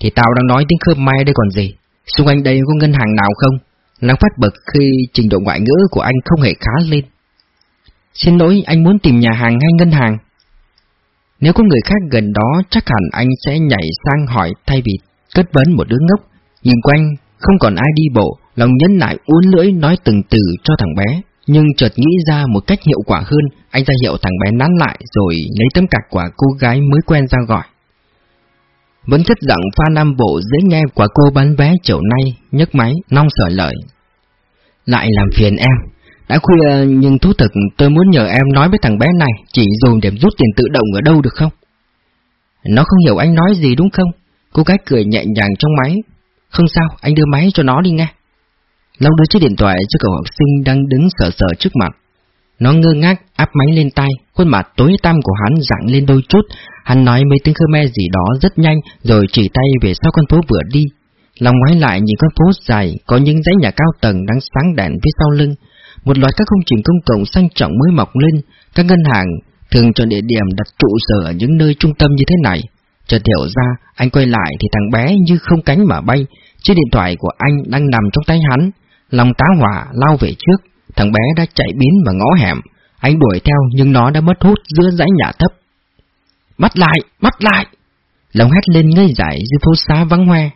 Thì tao đang nói tiếng Khmer đây còn gì? Xung quanh đây có ngân hàng nào không? Lăng phát bực khi trình độ ngoại ngữ của anh không hề khá lên. Xin lỗi, anh muốn tìm nhà hàng hay ngân hàng? Nếu có người khác gần đó, chắc hẳn anh sẽ nhảy sang hỏi thay vì cất vấn một đứa ngốc. Nhìn quanh, không còn ai đi bộ, lòng nhấn lại uốn lưỡi nói từng từ cho thằng bé. Nhưng chợt nghĩ ra một cách hiệu quả hơn, anh ra hiệu thằng bé nán lại rồi lấy tấm cạc của cô gái mới quen ra gọi. Vẫn chất giọng pha nam bộ dễ nghe của cô bán vé chiều nay, nhấc máy, nong sở lợi. Lại làm phiền em, đã khuya nhưng thú thực tôi muốn nhờ em nói với thằng bé này chỉ dùng để rút tiền tự động ở đâu được không? Nó không hiểu anh nói gì đúng không? Cô gái cười nhẹ nhàng trong máy. Không sao, anh đưa máy cho nó đi nghe. Long đưa chiếc điện thoại cho cậu học sinh đang đứng sờ sờ trước mặt. Nó ngơ ngác áp máy lên tay, khuôn mặt tối tăm của hắn rạng lên đôi chút. Hắn nói mấy tiếng Khmer gì đó rất nhanh rồi chỉ tay về sau con phố vừa đi. Long ngoái lại nhìn con phố dài, có những dãy nhà cao tầng đang sáng đèn phía sau lưng. Một loạt các công trình công cộng sang trọng mới mọc lên, các ngân hàng thường chọn địa điểm đặt trụ sở ở những nơi trung tâm như thế này. Chợt hiểu ra, anh quay lại thì thằng bé như không cánh mà bay, chiếc điện thoại của anh đang nằm trong tay hắn. Lòng tá hỏa lao về trước, thằng bé đã chạy biến vào ngõ hẻm. Anh đuổi theo nhưng nó đã mất hút giữa dãy nhà thấp. Bắt lại, bắt lại! Lòng hét lên ngây dại dưới phố xá vắng hoe.